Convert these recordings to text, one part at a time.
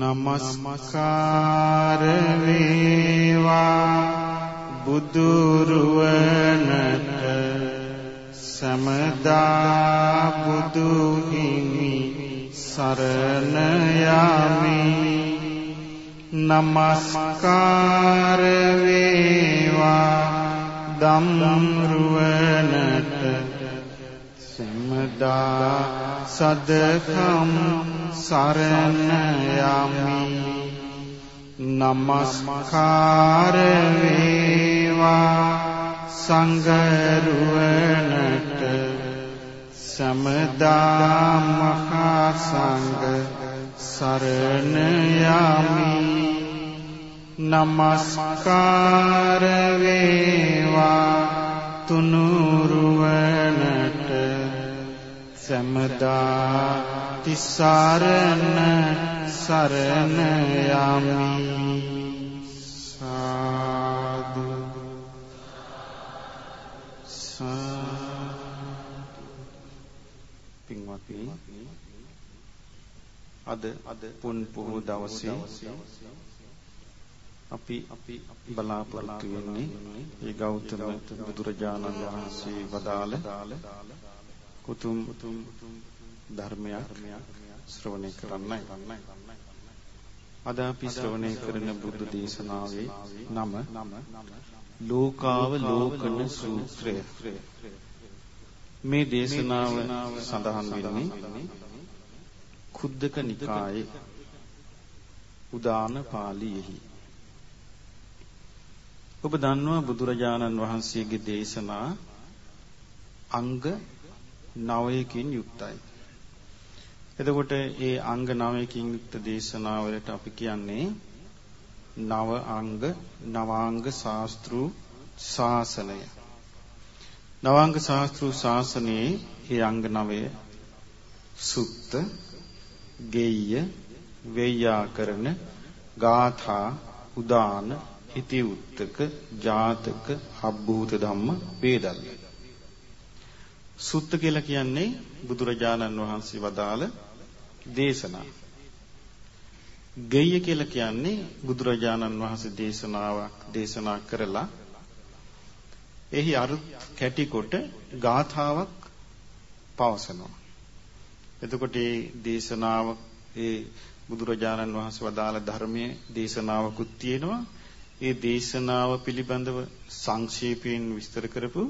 නමස්කාර වේවා බුදුරුවනට සමදා බුදු හිමි සරණ යමි. නමස්කාර වේවා ධම්රුවනට සමදා සදකම් සරණ යමි නමස්කාර වේවා සංගරුවනට සමදා මහා සංඝ සරණ යමි නමස්කාර වේවා තුනුරුවනට සමදා තිසරණ සරණ යමි සාදු පින්වත්නි අද අද පුන් පොහොව දවසේ අපි අපි බලාපොරොත්තු වෙන්නේ ඒ ගෞතම බුදුරජාණන් වහන්සේ වදාළ කුතුම් ධර්මයක් ශ්‍රවණය කරන්නයි. අද අපි ශ්‍රවණය කරන බුද්ධ දේශනාවේ නම ලෝකාව ලෝකන සූත්‍රය. මේ දේශනාව සඳහන් වෙන්නේ කුද්දක නිකායේ උදාන පාළියෙහි. ඔබ දන්නවා බුදුරජාණන් වහන්සේගේ දේශනා අංග 9කින් යුක්තයි. එතකොට ඒ අංග 9කින් යුක්ත දේශනාවලට අපි කියන්නේ නව අංග නවාංග ශාස්ත්‍රු ශාසනය. නවාංග ශාස්ත්‍රු ශාසනයේ ඒ අංග 9 සුත්ත, ගෙය්‍ය, වෙය්‍යාකරණ, ගාථා, උදාන, ඉති උත්තක, ජාතක, අබ්බූත ධම්ම, වේදල්ල. සුත්ත කියලා කියන්නේ බුදුරජාණන් වහන්සේ වදාළ දේශනා. ගෙය්‍ය කියලා කියන්නේ බුදුරජාණන් වහන්සේ දේශනාවක් දේශනා කරලා එහි අරුත් කැටි කොට ගාථාවක් පවසනවා. එතකොට මේ දේශනාව ඒ බුදුරජාණන් වහන්සේ වදාළ ධර්මයේ දේශනාවකුත් තියෙනවා. ඒ දේශනාව පිළිබඳව සංක්ෂේපයෙන් විස්තර කරපු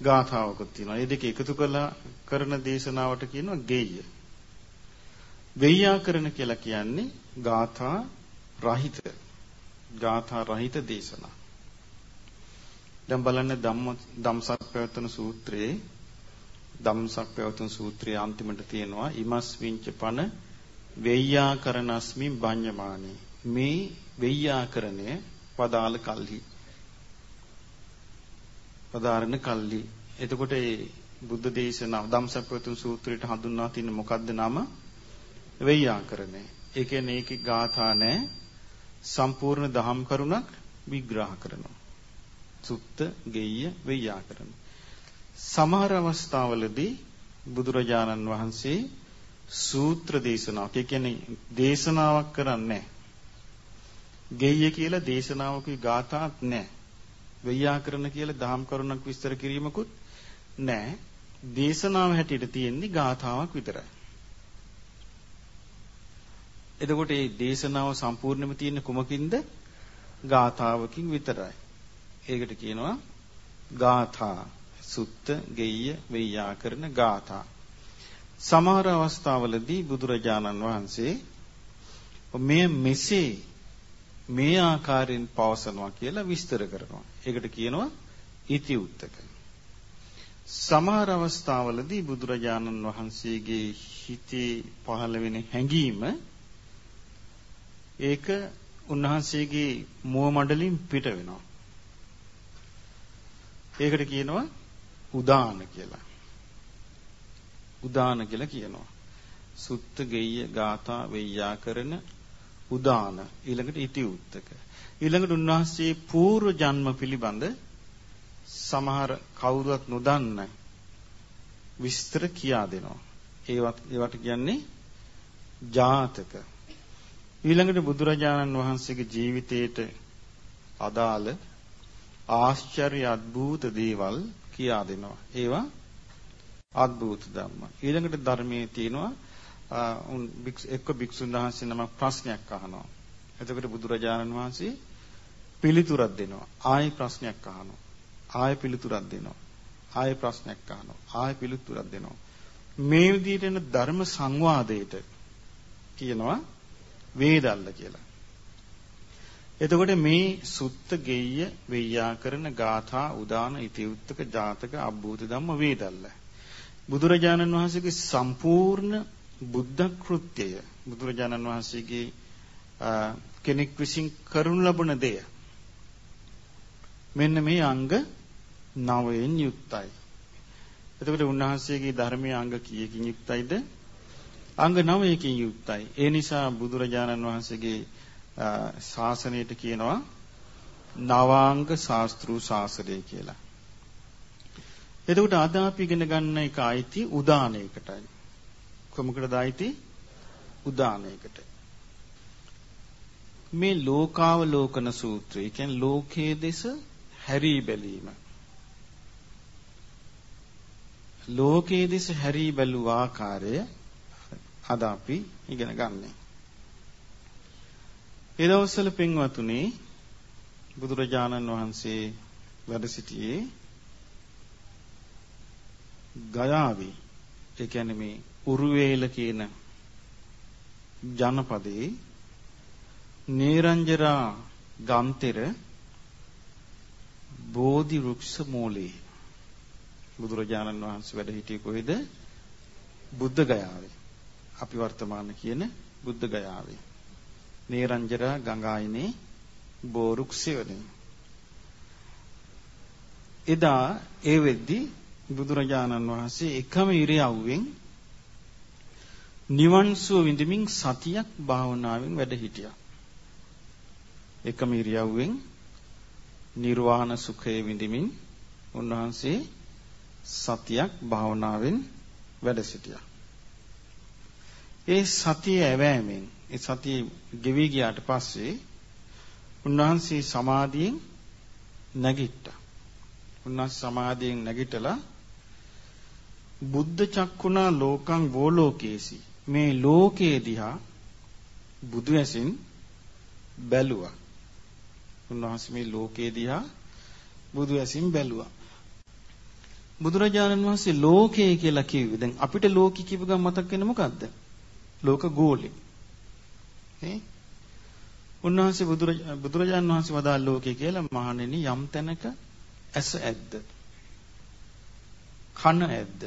ගාථාවකුත් තියෙනවා. මේ දෙක එකතු කළා කරන දේශනාවට කියනවා ගෙය්‍ය. වෙය්‍යාකරණ කියලා කියන්නේ ගාථා රහිත ගාථා රහිත දේශනා. දැන් බලන්න ධම්ම ධම්සක් පැවතුණු සූත්‍රයේ ධම්සක් පැවතුණු සූත්‍රයේ අන්තිමට තියෙනවා ඉමස් විංච පන වෙය්‍යාකරණස්මින් බඤ්ඤමානී මේ වෙය්‍යාකරණය පදාල කල්හි පදාරණ කල්හි එතකොට ඒ බුද්ධ දේශනාව ධම්සක් පැවතුණු සූත්‍රයට හඳුන්වා තියෙන මොකද්ද නම? වෙය්‍යාකරණය. ඒ කියන්නේ ඒකේ ගාථා නැහැ සම්පූර්ණ දහම් කරුණක් විග්‍රහ කරනවා. සුත්ත ගෙය්‍ය වෙය්‍යාකරණ. සමහර අවස්ථාවලදී බුදුරජාණන් වහන්සේ සූත්‍ර දේශනාවක් ඒ කියන්නේ දේශනාවක් කරන්නේ ගෙය්‍ය කියලා දේශනාවකුයි ගාථාවක් නැහැ. වෙය්‍යාකරණ කියලා දහම් කරුණක් විස්තර කිරීමකුත් නැහැ. දේශනාව හැටියට තියෙන්නේ ගාථාවක් විතරයි. එතකොට මේ දේශනාව සම්පූර්ණයෙන්ම තියෙන්නේ කුමකින්ද? ගාථාවකින් විතරයි. ඒකට කියනවා ගාථා සුත්ත ගෙය්‍ය වෙය්‍යාකරණ ගාථා සමහර අවස්ථාවලදී බුදුරජාණන් වහන්සේ මේ මෙසේ මේ ආකාරයෙන් පවසනවා කියලා විස්තර කරනවා. ඒකට කියනවා ඉති උත්තක. සමහර අවස්ථාවලදී බුදුරජාණන් වහන්සේගේ හිතේ පහළ වෙන හැඟීම ඒක උන්වහන්සේගේ මුව මඩලින් පිට වෙනවා. ඒකට කියනවා උදාන කියලා. උදාන කියලා කියනවා. සුත්ත ගෙය්‍ය ගාථා වෙය්‍යාකරණ උදාන ඊළඟට ඉති උත්තක. ඊළඟට උන්වහන්සේ పూర్ව ජන්ම පිළිබඳ සමහර කවුරුවත් නොදන්න විස්තර කියා දෙනවා. ඒවත් ඒවට කියන්නේ ජාතක. ඊළඟට බුදුරජාණන් වහන්සේගේ ජීවිතයට අදාළ ආශ්චර්ය අద్భుත දේවල් කියා දෙනවා. ඒවා අద్భుත ධර්ම. ඊළඟට ධර්මයේ තියෙනවා උන් එක්ක භික්ෂුන් වහන්සේ නමක් ප්‍රශ්නයක් අහනවා. එතකොට බුදුරජාණන් වහන්සේ පිළිතුරක් දෙනවා. ආයෙ ප්‍රශ්නයක් අහනවා. ආයෙ පිළිතුරක් දෙනවා. ආයෙ ප්‍රශ්නයක් අහනවා. ආයෙ පිළිතුරක් දෙනවා. මේ විදිහට එන ධර්ම සංවාදයට කියනවා වේදල්ල කියලා. එතකොට මේ සුත්ත ගෙය්‍ය වෙయ్యාකරන ගාථා උදාන ඉතිඋත්තක ජාතක අබ්බූත ධම්ම වේදල්ල. බුදුරජාණන් වහන්සේගේ සම්පූර්ණ බුද්ධ කෘත්‍යය බුදුරජාණන් වහන්සේගේ කෙනෙක් විසින් කරනු ලබන දෙය. මෙන්න මේ අංග 9න් යුක්තයි. එතකොට උන්වහන්සේගේ ධර්මයේ අංග කීයකින් යුක්තයිද? අංග 9කින් යුක්තයි. ඒ නිසා බුදුරජාණන් වහන්සේගේ ශාසනයට කියනවා නවාංග ශාස්ත්‍රු ශාසනය කියලා. එතකොට අද අපි ඉගෙන ගන්න එක අයිති උදානයකටයි. කොමකටද අයිති? උදානයකට. මේ ලෝකාවලෝකන සූත්‍රය කියන්නේ ලෝකයේ දෙස හැරී බැලීම. ලෝකයේ දෙස හැරී බැලුව ආකාරය අද අපි ඉගෙන ගන්නේ. ඒ දවස්වල පින්වතුනි බුදුරජාණන් වහන්සේ වැඩ සිටියේ ගයාවේ ඒ කියන්නේ මේ උරුවේල කියන ජනපදයේ නේරංජරා ගම්තෙර බෝධි වෘක්ෂ මූලයේ බුදුරජාණන් වහන්සේ වැඩ සිටියේ කොහෙද? බුද්ධ ගයාවේ. අපි වර්තමාන කියන බුද්ධ ගයාවේ. නේරංජරා ගංගායිනේ බෝරුක්සියනේ. එදා ඒ වෙද්දි බුදුරජාණන් වහන්සේ එකම ඉරියව්වෙන් නිවන් සුව විඳමින් සතියක් භාවනාවෙන් වැඩ හිටියා. එකම ඉරියව්වෙන් නිර්වාණ සුඛය විඳමින් උන්වහන්සේ සතියක් භාවනාවෙන් වැඩ සිටියා. ඒ සතිය ඇවෑමෙන් ඒ සතිය ගෙවි ගියාට පස්සේ උන්වහන්සේ සමාධියෙන් නැගිට්ටා. උන්වහන්සේ සමාධියෙන් නැගිටලා බුද්ධ චක්කුණා ලෝකං වෝලෝකේසි මේ ලෝකේ දිහා බුදු ඇසින් බැලුවා. උන්වහන්සේ මේ ලෝකේ දිහා බුදු ඇසින් බැලුවා. බුදුරජාණන් වහන්සේ ලෝකය කියලා කිව්වේ. දැන් අපිට ලෝකي කිව්ව ගමන් මතක් වෙන්නේ මොකද්ද? ලෝක ගෝලෙ. නේ? උන්වහන්සේ බුදුරජාණන් වහන්සේ වදාළ ලෝකය කියලා මහණෙනි යම් තැනක ඇස ඇද්ද? කන ඇද්ද?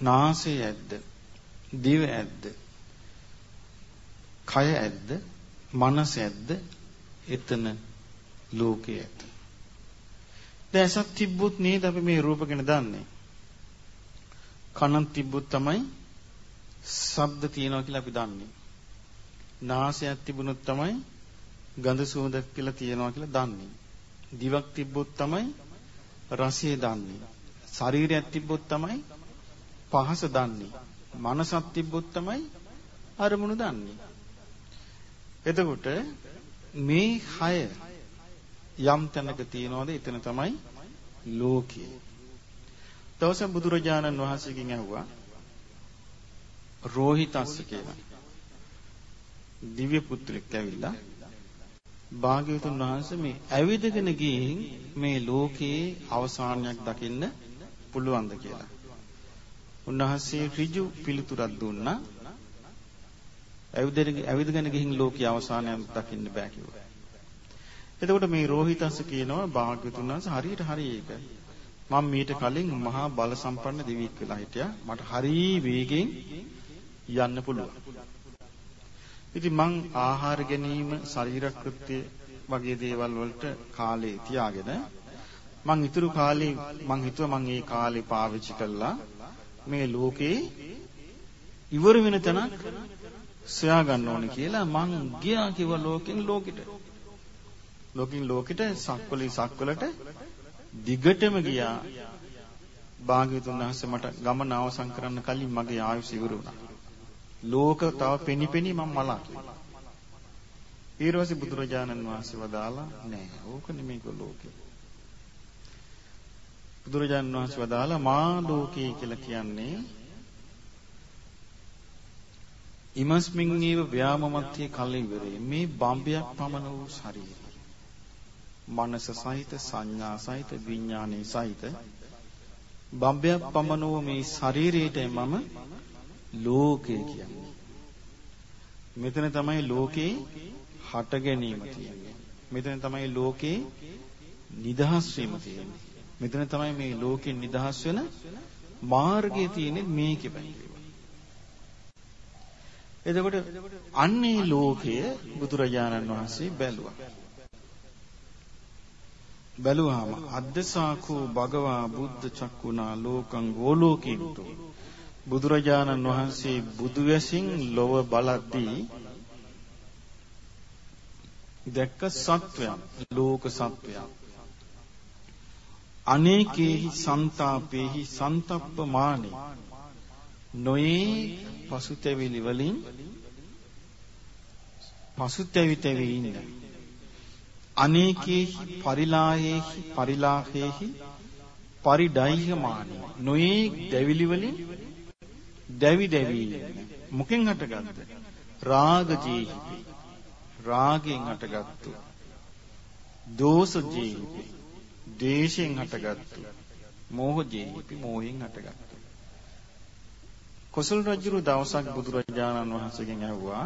නාසය ඇද්ද? දිව ඇද්ද? කය ඇද්ද? මනස ඇද්ද? එතන ලෝකය ඇත. දැන් ඇසක් තිබ්බොත් නේද අපි මේ රූප ගැන දන්නේ. කනක් තිබ්බොත් තමයි ශබ්ද තියෙනවා කියලා අපි දන්නේ. නාසයක් තිබුණොත් තමයි ගඳ සුවඳ කියලා තියෙනවා කියලා දන්නේ. දිවක් තිබ්බොත් තමයි රසය දන්නේ. ශරීරයක් තිබ්බොත් තමයි පහස දන්නේ. මනසක් තිබ්බොත් තමයි අරමුණු දන්නේ. එතකොට මේ හය යම් තැනක තියනවාද එතන තමයි ලෝකය. දවසක් බුදුරජාණන් වහන්සේගෙන් ඇහුවා රෝහිතස්ස කියලා. දිව්‍ය පුත්‍රෙක් ඇවිල්ලා භාග්‍යවතුන් වහන්සේ මේ ඇවිදගෙන ගිහින් මේ ලෝකයේ අවසානයක් දකින්න පුළුවන්ද කියලා. උන්වහන්සේ ඍජු පිළිතුරක් දුන්නා. ඇවිදගෙන ඇවිදගෙන ගිහින් ලෝකයේ අවසානයක් දකින්න බෑ කිව්වා. එතකොට මේ රෝහිතස්ස කියනවා භාග්‍යවතුන් වහන්සේ හරියට හරි ඒක. මම මීට කලින් මහා බල සම්පන්න දෙවියෙක් වෙලා හිටියා. මට හරි වේගෙන් යන්න පුළුවන්. ඉතින් මං ආහාර ගැනීම ශරීර කෘත්‍ය වගේ දේවල් වලට කාලේ තියාගෙන මං ඉතුරු කාලේ මං හිතුවා මං ඒ කාලේ පාවිච්චි කළා මේ ලෝකේ ඉවර වෙන තැනක් සොයා ගන්න ඕනේ කියලා මං ගියා කිව්ව ලෝකෙන් ලෝකෙට ලෝකින් ලෝකෙට සක්වලි සක්වලට දිගටම ගියා භාග්‍යවතුන් වහන්සේ මට ගමන අවසන් කරන්න කලින් මගේ ආයුෂ ඉවර වුණා ලෝක තව පෙනි පෙනි මම මලා ඊර්වසි බුදුරජාණන් වහන්සේ වදාලා නෑ. ඕක නෙමෙයි ලෝකේ. බුදුරජාණන් වහන්සේ වදාලා මා ලෝකේ කියලා කියන්නේ ඉමස්මින් ඊව ව්‍යාමමත්‍ය කලිවරේ මේ බම්බයක් පමණ වූ ශරීරය. මනස සහිත සංඥා සහිත විඥානයේ සහිත බම්බයක් පමණ වූ මේ ශරීරයටයි මම ලෝකය කියන්නේ. මෙතන තමයි ලෝකේ හට ගැනීම තියෙන්නේ. මෙතන තමයි ලෝකේ නිදහස් වීම තියෙන්නේ. මෙතන තමයි මේ ලෝකෙන් නිදහස් වෙන මාර්ගය තියෙන්නේ මේකෙයි. එතකොට අන්නේ ලෝකය බුදුරජාණන් වහන්සේ බැලුවා. බැලුවාම අද්දසාකෝ භගවා බුද්ධ චක්කුණා ලෝකං ගෝලෝකින්තු. බුදුරජාණන් වහන්සේ බුදු වැසින් ලොව බලද්දී දැක්ක සත්වයන් ලෝක සත්වයන්. අනේකේහි සන්තාපේහි සන්තප්පමානේ. නොයේ පසුතැවිලි වලින් පසුතැවිතැවි ඉන්න. අනේකේහි පරිලාහේහි පරිලාහේහි පරිඩයිහමානි. නොයේ දැවිලි වලින් දැවි දැවි මොකෙන් හටගත්ද රාග ජීහිපි රාගයෙන් හටගත්තු. දෝෂ ජීහිපි ද්වේෂයෙන් හටගත්තු. මෝහ ජීහිපි මෝහෙන් හටගත්තු. කොසල් රජුරු දවසක් බුදුරජාණන් වහන්සේගෙන් ඇහුවා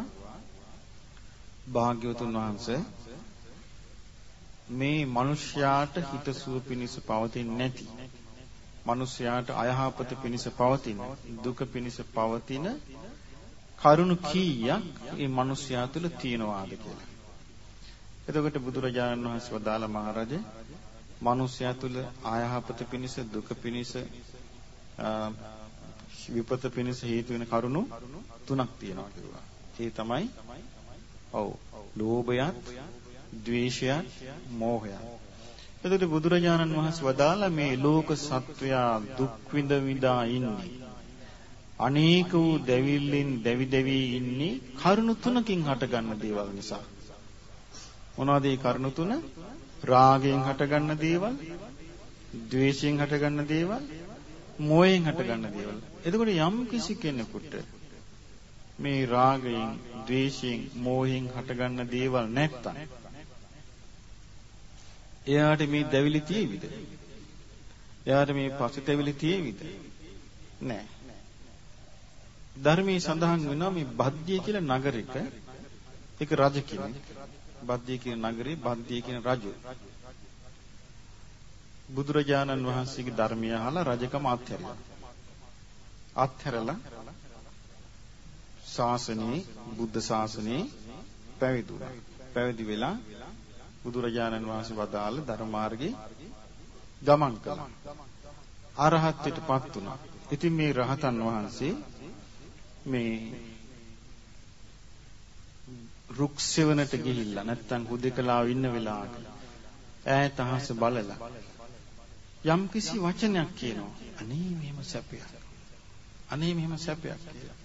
භාග්‍යවතුන් වහන්සේ මේ මිනිස්යාට හිතසුව පිණිස පවතින්නේ නැති මිනිස්යාට අයහපත පිණිස පවතින දුක පිණිස පවතින කරුණු කීයක් මේ මිනිස්යා තුළ තියෙනවාද කියලා. එතකොට බුදුරජාණන් වහන්සේ වදාළ මහරජා මිනිස්යා තුළ අයහපත පිණිස දුක පිණිස විපත පිණිස හේතු වෙන කරුණු තුනක් තියෙනවා කිව්වා. ඒ තමයි ඔව් ලෝභයත් ද්වේෂයත් මෝහයත්. එතකොට බුදුරජාණන් වහන්සේ වදාලා මේ ලෝක සත්වයා දුක් විඳ විඳා ඉන්නේ. අනේක වූ දැවිල්ලෙන් දැවි දැවි ඉන්නේ කරුණු තුනකින් හටගන්න දේවල් නිසා. මොනවද මේ කරුණු තුන? රාගයෙන් හටගන්න දේවල්, ද්වේෂයෙන් හටගන්න දේවල්, මෝහයෙන් හටගන්න දේවල්. එතකොට යම් කිසි කෙනෙකුට මේ රාගයෙන්, ද්වේෂයෙන්, මෝහයෙන් හටගන්න දේවල් නැත්තම් එයාට මේ දැවිලි තියෙවිද? එයාට මේ පසුතැවිලි තියෙවිද? නෑ. ධර්මයේ සඳහන් වෙනවා මේ බද්දිය කියලා නගරයක එක රජ කෙනෙක්. බද්දිය කියන නගරේ බද්දිය කියන රජු. බුදුරජාණන් වහන්සේගේ ධර්මය අහලා රජකම අත්හැරියා. අත්හැරලා ශාසනයේ බුද්ධ ශාසනයේ පැවිදුණා. පැවිදි වෙලා බුදුරජාණන් වහන්සේ වදාළ ධර්ම මාර්ගේ ගමන් කළා. අරහත්ත්වයටපත් වුණා. ඉතින් මේ රහතන් වහන්සේ මේ රුක්සෙවණට ගිහිල්ලා නැත්තම් හුදෙකලාව ඉන්න වෙලාවක ඈත අහස බලලා යම් කිසි වචනයක් කියනවා. අනේ මෙහෙම සැපයක්. අනේ මෙහෙම සැපයක් කියලා.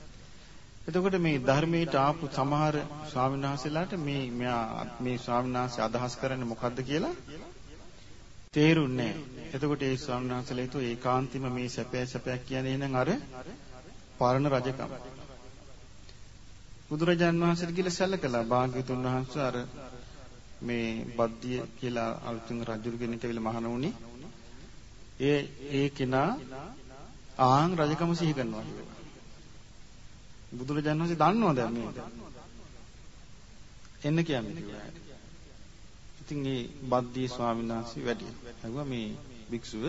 එතකොට මේ ධර්මයට ආපු සමහර ස්වාමීන් වහන්සේලාට මේ මෙයා මේ ස්වාමීන් වහන්සේ අදහස් කරන්නේ මොකද්ද කියලා තේරුන්නේ නැහැ. එතකොට ඒ ස්වාමීන් වහන්සේලා හිතුව ඒකාන්තිම මේ සැපය සැපයක් කියන්නේ එහෙනම් අර පරණ රජකම. බුදුරජාන් වහන්සේට කියලා සැලකලා භාග්‍යතුන් වහන්සේ අර මේ බද්දිය කියලා අලුතින් රජුරු කෙනෙක් ඇවිල්ලා මහණ වුණේ. ඒ ඒ කෙනා ආන් රජකම සිහි කරනවා කියලා. බුදුරජාණන් වහන්සේ දන්නවා දැන් මේක. එන්න කියන්නේ කිව්වා. ඉතින් ඒ බද්දී ස්වාමීන් වහන්සේ වැඩි. ඇහුවා මේ භික්ෂුව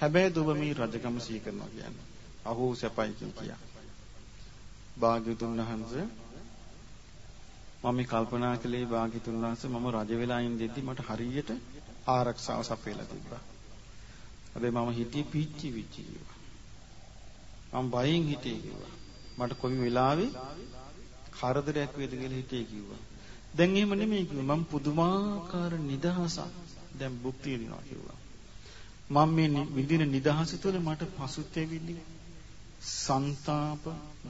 හැබැයි ඔබ මේ රජකම සිහි කරනවා කියන්නේ. අහෝ සැපයි කියා. භාග්‍යතුන් වහන්සේ මම මේ කල්පනා කළේ භාග්‍යතුන් වහන්සේ මම රජ වෙලා ඉඳෙද්දි මට හරියට ආරක්ෂාව සපයලා තිබ්බා. හැබැයි මම හිටියේ පිච්චි විච්චි කිව්වා. මම බයෙන් හිටියේ කිව්වා. මට කොයි වෙලාවෙ කරදරයක් වේද කියලා හිතේ කිව්වා. දැන් එහෙම නෙමෙයි කිව්වා. මම පුදුමාකාර නිදහසක් දැන් භුක්තිය දිනවා කිව්වා. මම මේ විඳින නිදහස තුළ මට පසුතැවිලි සංతాප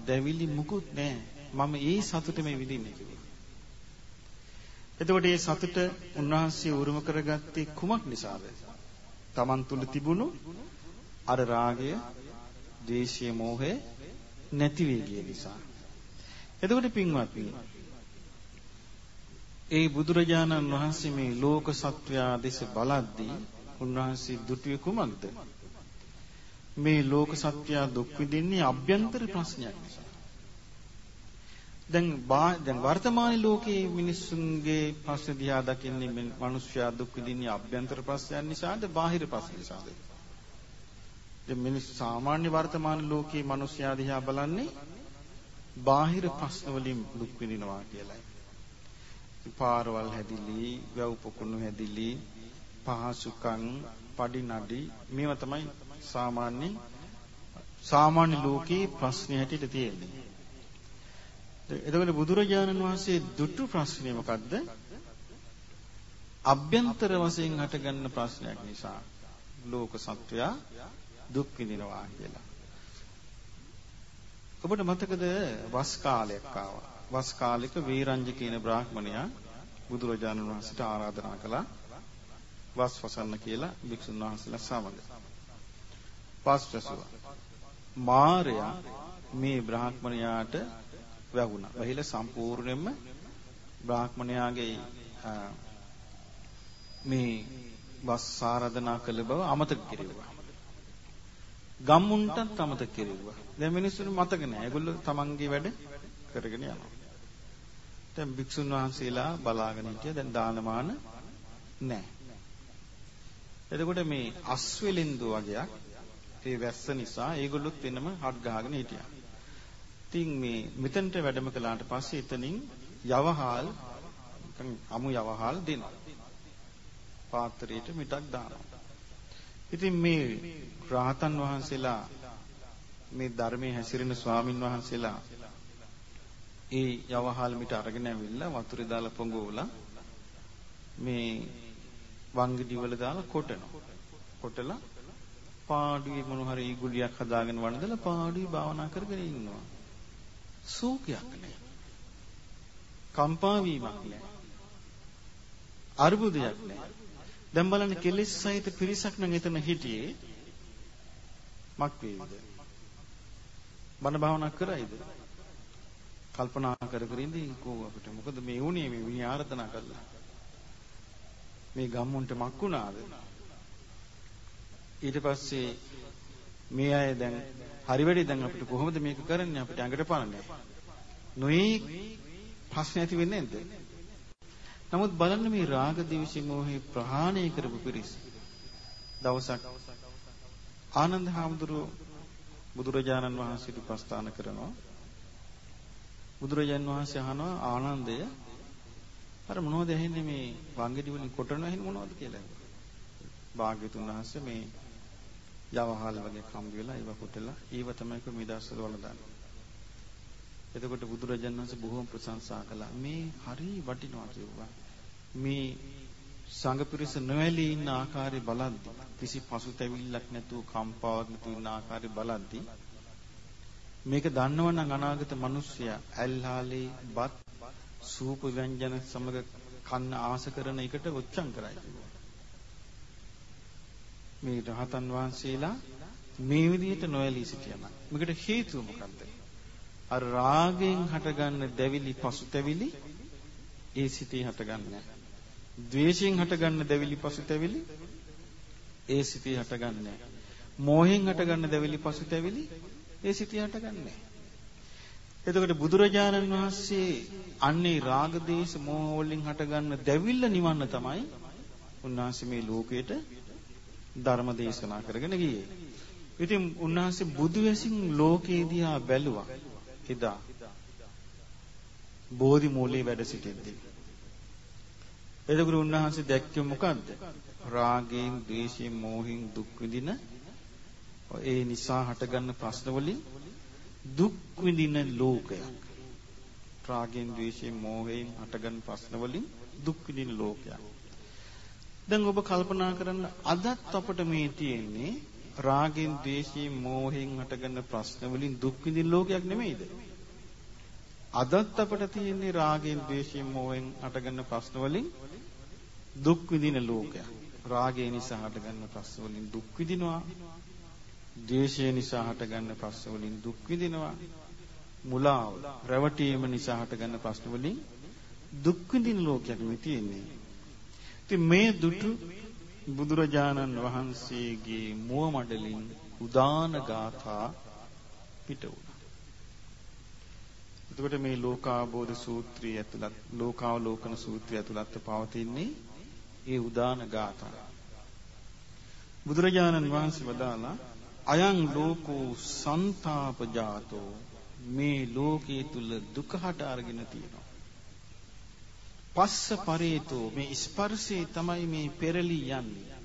දැවිලි මුකුත් නැහැ. මම ඒ සතුට මේ විඳින්නේ කිව්වා. එතකොට මේ සතුට උන්වහන්සේ උරුම කරගත්තේ කුමක් නිසාද? Taman තුල තිබුණු අර රාගය, ද්වේෂය, මෝහය නැති වී ගිය නිසා. එතකොට පින්වත්නි ඒ බුදුරජාණන් වහන්සේ මේ ලෝක සත්වයා දෙස බලද්දී උන්වහන්සේ දුටුවේ කුමක්ද? මේ ලෝක සත්වයා දුක් විඳින්නේ අභ්‍යන්තර ප්‍රශ්නයක් නිසා. දැන් දැන් වර්තමාන ලෝකයේ මිනිස්සුන්ගේ ප්‍රශ්න දිහා දකින්නේ මිනිස්සයා දුක් විඳින්නේ අභ්‍යන්තර ප්‍රශ්නයන් නිසාද බාහිර ප්‍රශ්න නිසාද? දැන් මිනිස්සු සාමාන්‍ය වර්තමාන ලෝකයේ මිනිස්සයා දිහා බලන්නේ බාහිර ප්‍රශ්න වලින් දුක් විඳිනවා කියලායි. පාරවල් හැදිලි, වැව් පොකුණු හැදිලි, පහසුකම්, padi nadi මේවා තමයි සාමාන්‍ය සාමාන්‍ය ලෝකේ ප්‍රශ්න හැටියට තියෙන්නේ. එතකොට බුදුරජාණන් වහන්සේ දුටු ප්‍රශ්නේ මොකද්ද? අභ්‍යන්තර වශයෙන් හටගන්න ප්‍රශ්නයක් නිසා ලෝක සත්වයා දුක් විඳිනවා කියලා. ඔබට මතකද වස් කාලයක් ආවා. වස් කාලෙක වීරංජ කියන බ්‍රාහ්මණයා බුදුරජාණන් වහන්සේට ආරාධනා කළා වස් වසන්න කියලා භික්ෂුන් වහන්සේලා සමග. පස් වැසුවා. මාරයා මේ බ්‍රාහ්මණයාට වැහුණා. වැහිලා සම්පූර්ණයෙන්ම බ්‍රාහ්මණයාගේ මේ වස් ආරාධනා කළ බව අමතක කෙරෙව්වා. ගම්මුන්ටත් අමතක කෙරෙව්වා. දැන් මිනිස්සුන්ට මතක නෑ. ඒගොල්ලෝ තමන්ගේ වැඩ කරගෙන යනවා. දැන් භික්ෂුන් වහන්සේලා බලාගෙන හිටියා. දැන් දානමාන නෑ. එතකොට මේ අස්වෙලින්දු වගේක් ඒ වැස්ස නිසා ඒගොල්ලොත් වෙනම හත් ගහගෙන හිටියා. ඉතින් මේ මෙතනට වැඩම කළාට පස්සේ එතනින් යවහල් අමු යවහල් දෙනවා. පාත්‍රයට මිටක් දානවා. ඉතින් මේ රාහතන් වහන්සේලා මේ ධර්මයේ හැසිරෙන ස්වාමින් වහන්සේලා ඒ යවහල් මිට අරගෙන ඇවිල්ලා වතුරේ දාලා පොඟවලා මේ වංගඩි වල දාලා කොටනවා. කොටලා පාඩුවේ මොන හරි ඊගුලියක් හදාගෙන වන්දලා පාඩුවේ භාවනා කරගෙන ඉන්නවා. සෝකයක් නැහැ. කම්පා වීමක් නැහැ. අර්බුදයක් නැහැ. දැන් බලන්න කෙලෙස් සහිත පිරිසක් නම් එතන හිටියේ මක් වේවිද? බණ භාවනා කරයිද? කල්පනා කර කර ඉඳී කෝ අපිට මොකද මේ වුණේ මේ විනි ආර්දනා කළා. මේ ගම්මුන්ට මක් වුණාද? ඊට පස්සේ මේ අය දැන් හරි වැඩි දැන් අපිට කොහොමද මේක කරන්නේ අපිට ඇඟට පාන්නේ. නොයි ප්‍රශ්න ඇති වෙන්නේ නැද්ද? නමුත් බලන්න මේ රාග දිවිසි මොහේ ප්‍රහාණය කරපු පිරිස. දවසක් ආනන්ද හාමුදුරුව බුදුරජාණන් වහන්සේට ප්‍රස්ථාන කරනවා. බුදුරජාණන් වහන්සේ අහනවා ආනන්දය අර මොනවද ඇහෙන්නේ මේ වංගෙඩි වලින් කොටන ඇහෙන්නේ මොනවද කියලා. භාග්‍යතුන් වහන්සේ මේ යවහල් වගේ කම්බි වෙලා ඒව කොටලා ඒව තමයි කො මිදස්සල වල දාන්නේ. එතකොට බුදුරජාණන් වහන්සේ බොහොම ප්‍රශංසා කළා. මේ හරි වටිනවා කිව්වා. මේ සංඝ පිරිස නොඇලී ඉන්න ආකාරය බලද්දි කිසි පසුතැවිල්ලක් නැතුව කම්පාවක් නැතුව ඉන්න ආකාරය බලද්දි මේක දන්නවනම් අනාගත මිනිස්සයා ඇල්හාලේ බත් සූප ව්‍යංජන සමග කන්න ආස කරන එකට ඔච්චම් කරයි මේ රහතන් වහන්සේලා මේ විදිහට නොඇලී සිටියනම් මේකට හේතුව මොකද්ද? අර රාගයෙන් හටගන්න දැවිලි පසුතැවිලි ඒ සිතේ හටගන්නේ නැහැ. ද්වේෂයෙන් හටගන්න දැවිලි පසුතැවිලි ඒ සිතේ හටගන්නේ මෝහෙන් හටගන්න දැවිලි පසුතැවිලි ඒ සිතේ හටගන්නේ එතකොට බුදුරජාණන් වහන්සේ අන්නේ රාග දේශ මෝහ වලින් හටගන්න දැවිල්ල නිවන්න තමයි උන්වහන්සේ මේ ලෝකයට ධර්ම දේශනා කරගෙන ගියේ. ඉතින් උන්වහන්සේ බුදු වැසින් ලෝකේ දිහා බැලුවා. එදා බෝධි මූලයේ වැඩ සිටිද්දී එතකොට උන්වහන්සේ දැක්කේ මොකද්ද? රාගයෙන්, ද්වේෂයෙන්, මෝහෙන් දුක් විඳින ඒ නිසා හටගන්න ප්‍රශ්න වලින් දුක් විඳින ලෝකයක්. රාගයෙන්, ද්වේෂයෙන්, මෝහයෙන් හටගන්න ප්‍රශ්න වලින් දුක් විඳින ලෝකයක්. දැන් ඔබ කල්පනා කරන්න අදත් අපට මේ තියෙන්නේ රාගෙන්, ද්වේෂයෙන්, මෝහෙන් හටගන්න ප්‍රශ්න වලින් දුක් විඳින ලෝකයක් නෙමෙයිද? අදත් අපිට තියෙන්නේ රාගයෙන්, ද්වේෂයෙන්, මෝහෙන් හටගන්න ප්‍රශ්න වලින් දුක් විඳින ලෝකයක්. රාගය නිසා හටගන්න ප්‍රශ්න වලින් දුක් විඳිනවා. ද්වේෂය නිසා හටගන්න ප්‍රශ්න වලින් දුක් විඳිනවා. මුලාව, රැවටීම නිසා හටගන්න ප්‍රශ්න වලින් දුක් විඳින ලෝකයක් මේ තියෙන්නේ. ඉතින් මේ දුටු බුදුරජාණන් වහන්සේගේ මුව මඩලින් උදාන ගාථා පිට වුණා. එතකොට මේ ලෝකාබෝධ සූත්‍රය ඇතුළත් ලෝකාවලෝකන සූත්‍රය ඇතුළත් පවතින්නේ ඒ උදාන ගාථා. බුදුරජාණන් වහන්සේ වදාලා අයං ලෝකෝ සන්තාපජාතෝ මේ ලෝකයේ තුල දුක හට අරගෙන තියෙනවා. පස්ස පරේතෝ මේ ස්පර්ශේ තමයි මේ පෙරලි යන්නේ.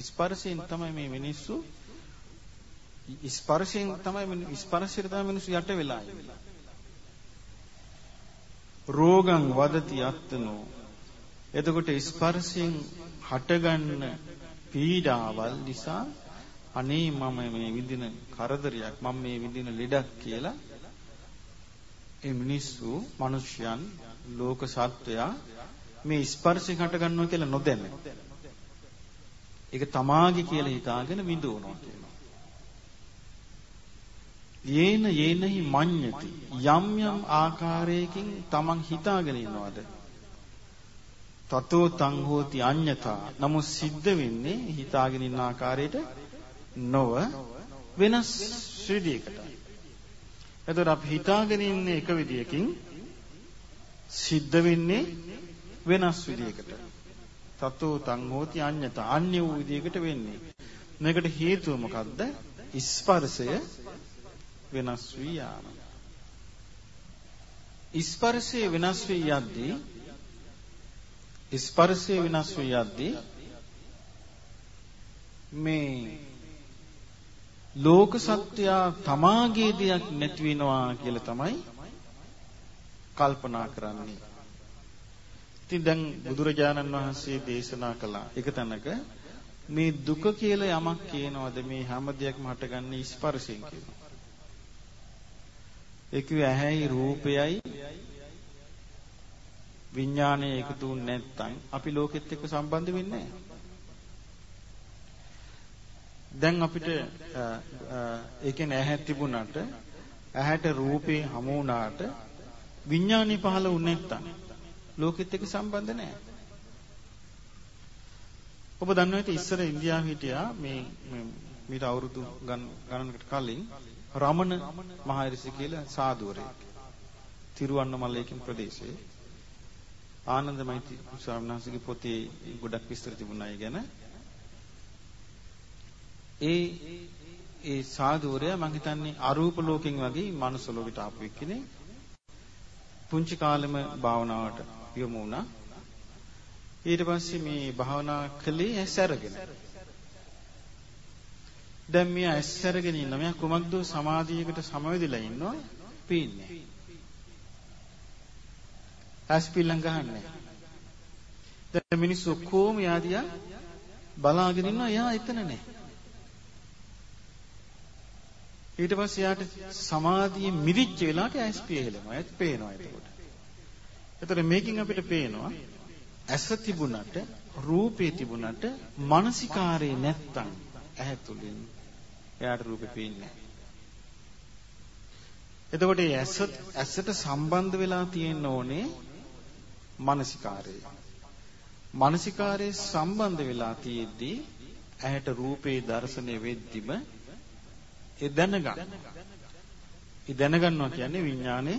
ස්පර්ශයෙන් තමයි මේ මිනිස්සු ස්පර්ශයෙන් තමයි ස්පර්ශයට තමයි මිනිස්සු යට වෙලා ඉන්නේ. රෝගං වදති අත්තනෝ එතකොට ස්පර්ශයෙන් හටගන්න පීඩාවල් නිසා අනේ මම මේ විඳින කරදරයක් මම මේ විඳින ලෙඩක් කියලා ඒ මිනිස්සු මිනිස්යන් ලෝක සත්වයා මේ ස්පර්ශයෙන් හට ගන්නවා කියලා නොදැන. ඒක තමාගේ කියලා හිතාගෙන විඳවනවා කියනවා. යේන යේනහි මඤ්ඤති යම් යම් ආකාරයකින් තමන් හිතාගෙන ඉන්නවද? තතෝ තං හෝති අඤ්ඤතා. නමුත් සිද්ධ වෙන්නේ හිතාගෙන ඉන්න ආකාරයට නොව වෙනස් විදියකට. එතකොට අපි හිතාගෙන ඉන්නේ එක විදියකින් සිද්ධ වෙන්නේ වෙනස් විදියකට. තතෝ තං හෝති අඤ්ඤතා. අන්‍ය වූ විදියකට වෙන්නේ. මේකට හේතුව මොකද්ද? ස්පර්ශය වෙනස් වී යාම. ස්පර්ශය වෙනස් වී යද්දී ස්පර්ශය වෙනස් වී යද්දී මේ ලෝක සත්‍යය තමාගේ දෙයක් නැති වෙනවා කියලා තමයි කල්පනා කරන්නේ. ඉතින් දැන් බුදුරජාණන් වහන්සේ දේශනා කළා එක තැනක මේ දුක කියලා යමක් කියනවාද මේ හැම දෙයක්ම හටගන්නේ ස්පර්ශයෙන් කියලා. ඒ කිව්වේ ඇහැයි රූපයයි විඥානය එකතු නැත්නම් අපි ලෝකෙත් එක්ක සම්බන්ධ වෙන්නේ නැහැ. දැන් අපිට ඒ කියන්නේ ඇහැ තිබුණාට ඇහැට රූපේ හමු වුණාට විඥානේ පහළ වුනේ නැත්තම් ලෝකෙත් එක්ක සම්බන්ධ නැහැ. ඔබ දන්නවා ඇති ඉස්සර ඉන්දියාවේ හිටියා මේ මීට අවුරුදු ගණනකට කලින් රමණ මහරිෂි කියලා සාදුවරයෙක්. තිරුවන්නමලයකින් ප්‍රදේශයේ ආනන්දමයිති ස්වාමීන් වහන්සේගේ පොතේ ගොඩක් විස්තර තිබුණා ඒ ගැන. ඒ ඒ සාදුවරයා මං හිතන්නේ අරූප ලෝකෙන් වගේ මනුස්ස ලෝකෙට ආපු එක්කෙනෙක්. පුංචි කාලෙම භාවනාවට යොමු වුණා. ඊට පස්සේ මේ භාවනා කළේ ඇස් අරගෙන. දැන් මෙයා ඇස් අරගෙන ඉන්න මෙයා කුමක්ද සමාධියකට සමවැදිලා ඉන්නවා පේන්නේ. ඇස් පිල්ලම් ගහන්නේ. දැන් මිනිස්සු ඔක්කොම යාදියා බලාගෙන ඉන්නවා එයා එතන නැහැ. ඊට පස්සේ යාට සමාධියේ මිදිච්ච වෙලාවට ඇස් පියහෙලනවා. ඇස් පේනවා එතකොට. එතකොට මේකෙන් අපිට පේනවා ඇස තිබුණට රූපේ තිබුණට මානසිකාරේ නැත්තම් ඇහැ තුලින් එයාට රූපේ පේන්නේ නැහැ. එතකොට ඇස ඇසට සම්බන්ධ වෙලා තියෙන්න ඕනේ මානසිකාරය. මානසිකාරයේ සම්බන්ධ වෙලා තියෙද්දී ඇහැට රූපේ දර්ශනය වෙද්දිම ඒ දැනගන්න. ඒ දැනගන්නවා කියන්නේ විඥානේ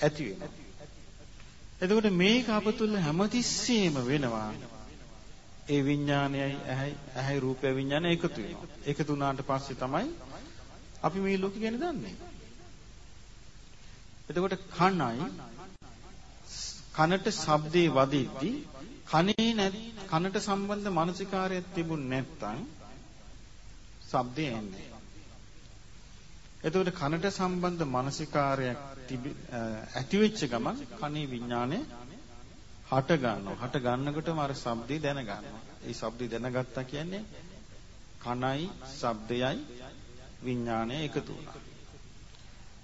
ඇති වෙනවා. එතකොට මේක අපතුල හැමතිස්සෙම වෙනවා. ඒ විඥානයයි ඇහැයි ඇහැයි රූපය විඥානය එකතු වෙනවා. එකතු වුණාට පස්සේ තමයි අපි මේ ලෝකෙ ගැන දන්නේ. එතකොට කණයි කනට ශබ්දේ වදිද්දී කනේ කනට සම්බන්ධ මානසිකාරයක් තිබුණ නැත්නම් ශබ්දේ එන්නේ. එතකොට කනට සම්බන්ධ මානසිකාරයක් ඇති වෙච්ච ගමන් කනේ විඥානය හට ගන්නවා. හට ගන්නකොටම අර ශබ්දේ දැන ගන්නවා. ඒ ශබ්දේ දැනගත්තා කියන්නේ කනයි ශබ්දයයි විඥානය එකතු වුණා.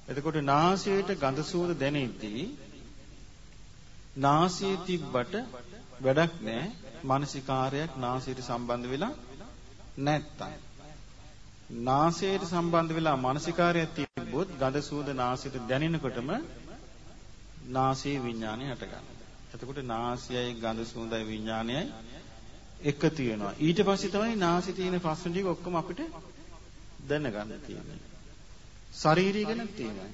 එතකොට නාසයට ගඳ සුවඳ දැනෙද්දී නාසයේ තිබ්බට වැඩක් නැහැ. මානසිකාරයක් නාසයට සම්බන්ධ වෙලා නැත්තම්. නාසයට සම්බන්ධ වෙලා මානසිකාරයක් තිබ්බොත් ගඳ සුවඳ නාසයට දැනෙනකොටම නාසයේ විඥානය හටගන්නවා. එතකොට නාසයයි ගඳ සුවඳයි විඥානයයි එකතු වෙනවා. ඊට පස්සේ තමයි නාසයේ තියෙන ප්‍රශ්න ටික ඔක්කොම අපිට දැනගන්න තියෙන්නේ. ශාරීරිය ගැන තියෙනවා.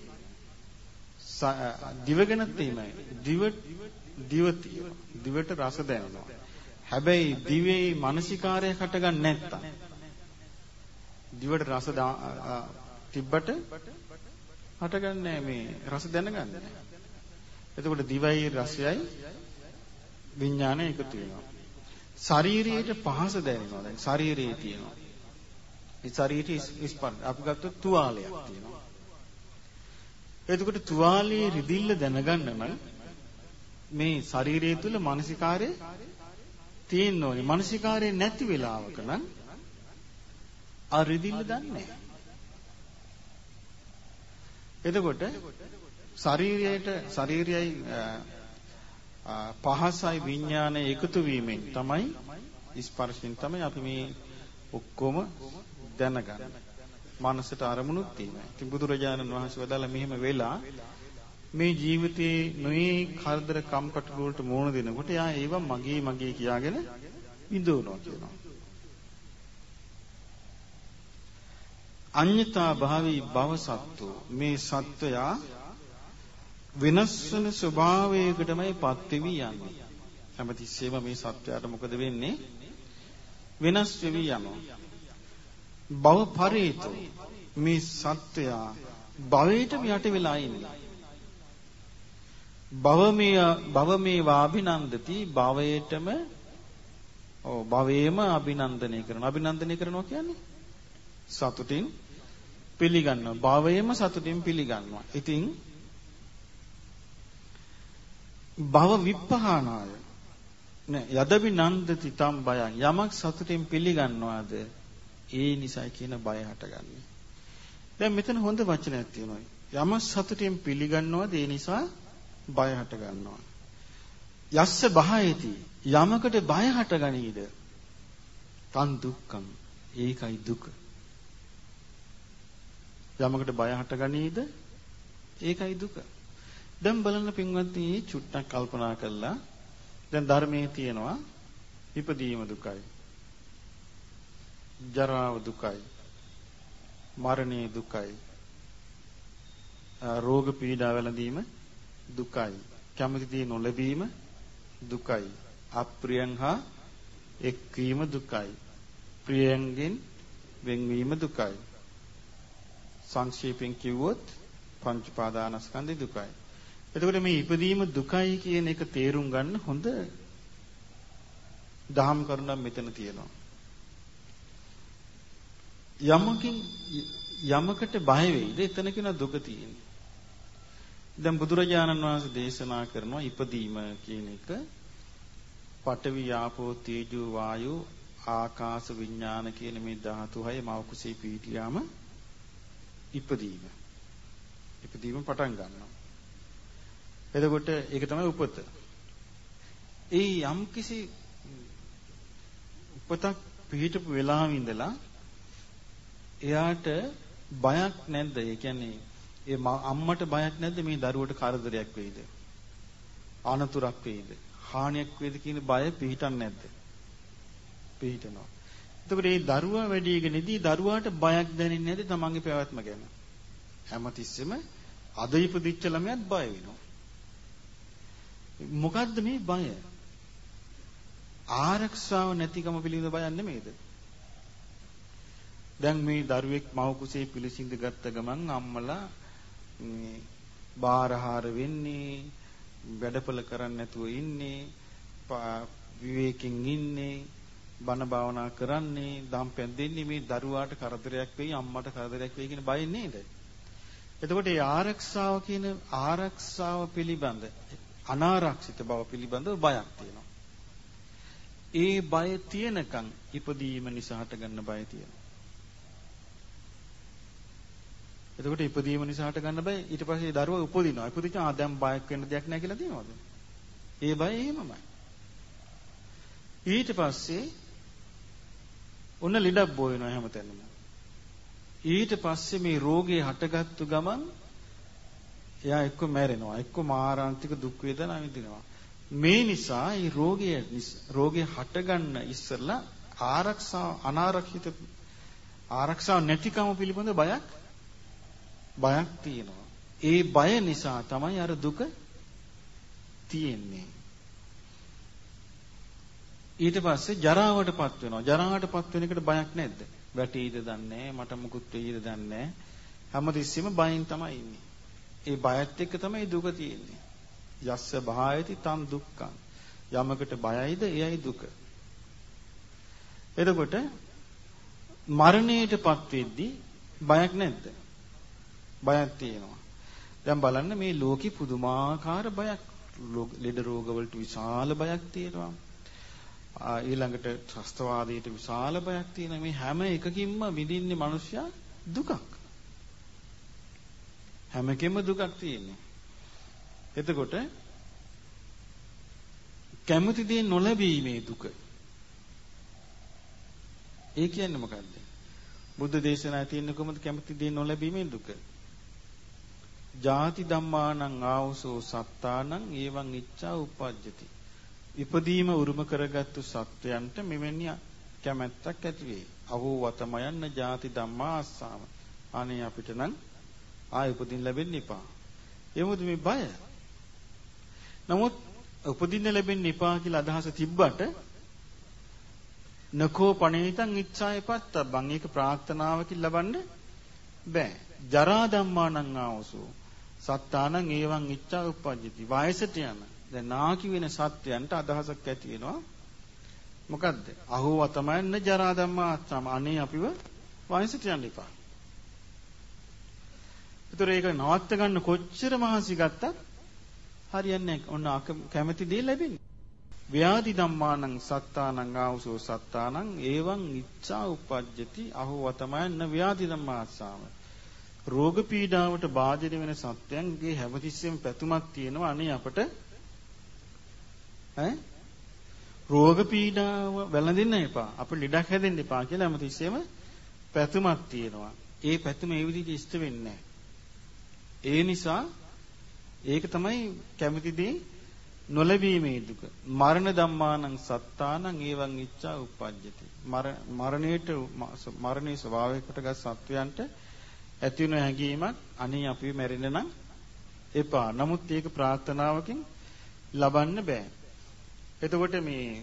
දිව ගැන තියෙනවා. දිව දිව දිවට රස දැනෙනවා. හැබැයි දිවේ මානසිකාරය හටගන්නේ නැත්තම් දිවට රස තිබ්බට හටගන්නේ මේ රස දැනගන්නේ. එතකොට දිවයි රසයයි විඥානය එකතු වෙනවා. ශරීරයට පහස දැනෙනවා. දැන් ශරීරයේ තියෙනවා. ඒ ශරීරයේ ස්පර්ශ අපි ගත්තොත් තුවාලයක් තියෙනවා. එතකොට තුවාලයේ රිදිල්ල දැනගන්න නම් මේ ශරීරය තුල මානසිකාරය තියෙන්න ඕනේ. මානසිකාරය නැති වෙලාවක නම් ආ රිදිල්ල දන්නේ එතකොට ශරීරයට ශරීරයයි පහසයි විඥානය එකතු වීමෙන් තමයි ස්පර්ශයෙන් තමයි අපි මේ ඔක්කොම දැනගන්නේ. මනසට අරමුණුත් තියෙනවා. ඉතින් බුදුරජාණන් වහන්සේ වදාලා මෙහෙම වෙලා මේ ජීවිතේ නොයේ කරදර කම්කටොළු වලට මුහුණ දෙනකොට යා ඒව මගේ මගේ කියාගෙන විඳවනවා කියනවා. අඤ්ඤතා භාවී භව සත්තු මේ සත්වයා වෙනස් වෙන ස්වභාවයකටමයි පත් වෙවි යන්නේ. හැමතිස්සෙම මේ සත්වයාට මොකද වෙන්නේ? වෙනස් වෙවි යනවා. භව පරේතෝ මේ සත්වයා භවයටම යට වෙලා ඉන්නේ. භවමේ භවමේ වාභිනන්දති භවයටම ඔව් භවයේම අභිනන්දනය කරනවා. අභිනන්දනය කරනවා කියන්නේ සතුටින් පිළිගන්නවා. භවයේම සතුටින් පිළිගන්නවා. ඉතින් භව විප්පහානාය නෑ යදබි නන්දති තම් බයං යමක් සතුටින් පිළිගන්නවාද ඒ නිසයි කියන බය හටගන්නේ. දැන් මෙතන හොඳ වචනයක් තියෙනවා. යම සතුටින් පිළිගන්නවද ඒ නිසා බය හට ගන්නවා. යස්ස බහයති යමකට බය හටගනීද? තන් දුක්ඛං ඒකයි දුක. යමකට බය හටගනීද? ඒකයි දුක. දැන් බලන්න පින්වත්නි චුට්ටක් කල්පනා කළා. දැන් ධර්මයේ තියෙනවා ඉපදීම දුකයි. ජරාව දුකයි. මරණය දුකයි. රෝග පීඩා වැළඳීම දුකයි. කැමති දේ නොලැබීම දුකයි. අප්‍රියං හා එක්වීම දුකයි. ප්‍රියංගෙන් වෙන්වීම දුකයි. සංක්ෂේපයෙන් කිව්වොත් පංච පාදානස්කන්ධය දුකයි. එතකොට මේ ඉපදීම දුකයි කියන එක තේරුම් ගන්න හොඳ දහම් කරුණක් මෙතන තියෙනවා. යමකින් යමකට බය වෙයිද එතන කියන දුක තියෙන්නේ. දැන් බුදුරජාණන් වහන්සේ දේශනා කරනවා ඉපදීම කියන එක පඨවි ආපෝ තේජෝ වායෝ ආකාශ විඥාන කියන මේ ධාතු හය මව කුසේ පීඨියාම ඉපදීම. ඉපදීම පටන් ගන්නවා. එතකොට ඒක තමයි උපත. ඒ යම්කිසි උපතක් පිහිටපු වෙලාවෙ ඉඳලා එයාට බයක් නැද්ද? ඒ කියන්නේ ඒ අම්මට බයක් නැද්ද මේ දරුවට කරදරයක් වෙයිද? අනතුරක් වෙයිද? හානියක් වෙයිද කියන බය පිහිටන්නේ නැද්ද? පිහිටනවා. එතකොට මේ දරුවා වැඩිගෙනදී දරුවාට බයක් දැනෙන්නේ නැද්ද තමන්ගේ පැවැත්ම ගැන? හැමතිස්සෙම අද ඉපදිච්ච ළමයාත් බය වෙනවා. මොකද්ද මේ බය? ආරක්ෂාව නැතිකම පිළිබඳ බයක් නෙමෙයිද? දැන් මේ දරුවෙක් මව කුසේ පිළිසිඳ ගත්ත ගමන් අම්මලා මේ බාරහාර වෙන්නේ වැඩපල කරන්නේ නැතුව ඉන්නේ විවේකයෙන් ඉන්නේ බණ භාවනා කරන්නේ දම්පැන් දෙන්නේ මේ දරුවාට කරදරයක් වෙයි අම්මට කරදරයක් වෙයි කියන බයෙන් නේද එතකොට මේ ආරක්ෂාව කියන ආරක්ෂාව පිළිබඳ අනාරක්ෂිත බව පිළිබඳව බයක් තියෙනවා ඒ බය තියෙනකන් ඉපදීම නිසා හටගන්න බය තියෙනවා එතකොට ඉපදීම නිසාට ගන්න බෑ. ඊට පස්සේ දරුවා උපදිනවා. ඉපදිච්ච ආ දැන් බයක් වෙන්න දෙයක් නැහැ කියලා තියෙනවද? ඒ බය එහෙමමයි. ඊට පස්සේ ඔන්න ලෙඩක් බෝ වෙනවා හැමතැනම. ඊට පස්සේ මේ රෝගේ හටගත්තු ගමන් එයා එක්ක මැරෙනවා එක්ක මාරාන්තික දුක් වේදනා විඳිනවා. මේ නිසා මේ රෝගය රෝගේ හටගන්න ඉස්සෙල්ලා ආරක්ෂා අනාරක්ෂිත ආරක්ෂාව නැතිකම පිළිබඳ බයක් බයක් තියෙනවා. ඒ බය නිසා තමයි අර දුක තියෙන්නේ. ඊට පස්සේ ජරාවටපත් වෙනවා. ජරාවටපත් වෙන එකට බයක් නැද්ද? වැටීද දන්නේ මට මුකුත් වෙයිද දන්නේ හැමතිස්සෙම බයෙන් තමයි ඉන්නේ. ඒ බයත් එක්ක තමයි දුක තියෙන්නේ. යස්ස බහායති තන් දුක්ඛං. යමකට බයයිද එයයි දුක. එතකොට මරණයටපත් වෙද්දී බයක් නැද්ද? බයක් තියෙනවා. දැන් බලන්න මේ ලෝකෙ පුදුමාකාර බයක් ලෙඩ රෝග වලට විශාල බයක් තියෙනවා. ඊළඟට ත්‍ස්තවාදයට විශාල බයක් තියෙන මේ හැම එකකින්ම විඳින්නේ මිනිස්සයා දුකක්. හැම එකෙම දුකක් තියෙන්නේ. එතකොට කැමති දේ නොලැබීමේ දුක. ඒ කියන්නේ මොකද්ද? බුද්ධ දේශනාවේ තියෙන කොහොමද කැමති දේ නොලැබීමේ දුක? ජාති ධම්මානං ආවසෝ සත්තානං ඒවං ඉච්ඡා උපජ්ජති. ඉපදීම උරුම කරගත්තු සත්වයන්ට මෙවැනි කැමැත්තක් ඇති වෙයි. අහෝ වතමයන්න ජාති ධම්මා අස්සාම. අනේ අපිට නම් ආය උපදින්න ලැබෙන්න එපා. එමුද මේ බය. නමුත් උපදින්න ලැබෙන්න එපා කියලා අදහස තිබ්බට නකෝ පණිතං ඉච්ඡායපත්තබ්බං ඒක ප්‍රාර්ථනාවකින් ලබන්න බෑ. ජරා ධම්මානං ආවසෝ සත්තානං ඒවං ඉච්ඡා උප්පජ්ජති. වයසට යන දැන් නාකි වෙන සත්‍යයන්ට අදහසක් ඇති වෙනවා. මොකද්ද? අහුව තමයින්න ජරා ධම්මා අත්තම අනේ අපිව වයසට යන්න එපා. ඒතර ඒක නවත්ත ගන්න කොච්චර මහන්සි ගත්තත් හරියන්නේ නැහැ. ඔන්න කැමැති දේ ලැබෙන්නේ. ව්‍යාධි ධම්මානං සත්තානං ආවසෝ සත්තානං ඒවං ඉච්ඡා උපජ්ජති අහුව තමයින්න ව්‍යාධි ධම්මාස්සාම. රෝග පීඩාවට බාධිත වෙන සත්‍යයන්ගේ හැමතිස්සෙම පැතුමක් තියෙනවා අනේ අපට ඈ රෝග පීඩාව වැළඳෙන්න එපා. අපිට ලෙඩක් හැදෙන්න එපා කියලා හැමතිස්සෙම පැතුමක් තියෙනවා. ඒ පැතුම ඒ විදිහට ඉෂ්ට වෙන්නේ ඒ නිසා ඒක තමයි කැමති දේ නොලැබීමේ දුක. මරණ ධම්මානං සත්තානං ඒවං ඉච්ඡා උප්පජ්ජති. මරණයට මරණේ ස්වභාවයකට ගත් සත්වයන්ට ඇති වෙන හැඟීමක් අනේ අපි මැරෙන්න නම් එපා. නමුත් ඒක ප්‍රාර්ථනාවකින් ලබන්න බෑ. එතකොට මේ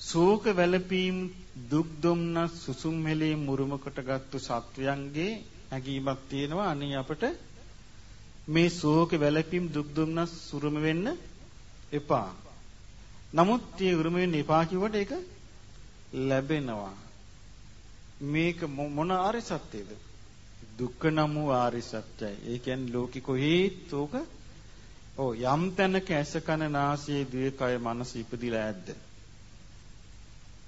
ශෝක වැළපීම් දුක් දුම්නස් සුසුම් මෙලේ මුරුමකට ගත්තු සත්වයන්ගේ හැඟීමක් තියෙනවා අනේ අපට මේ ශෝක වැළපීම් දුක් දුම්නස් සුරුම වෙන්න එපා. නමුත් මේ උරුම වෙන්න එපා කිව්වට ඒක ලැබෙනවා. මේක මොන ආර්ය සත්‍යද? දුක්ඛ නම් වූ ආර්ය සත්‍යයි. ඒ කියන්නේ ලෝකෙ කොහේත් ඕක ඔව් යම් තැනක ඇස කන නාසය දිව කය මනස ඉපදිලා ඇද්ද?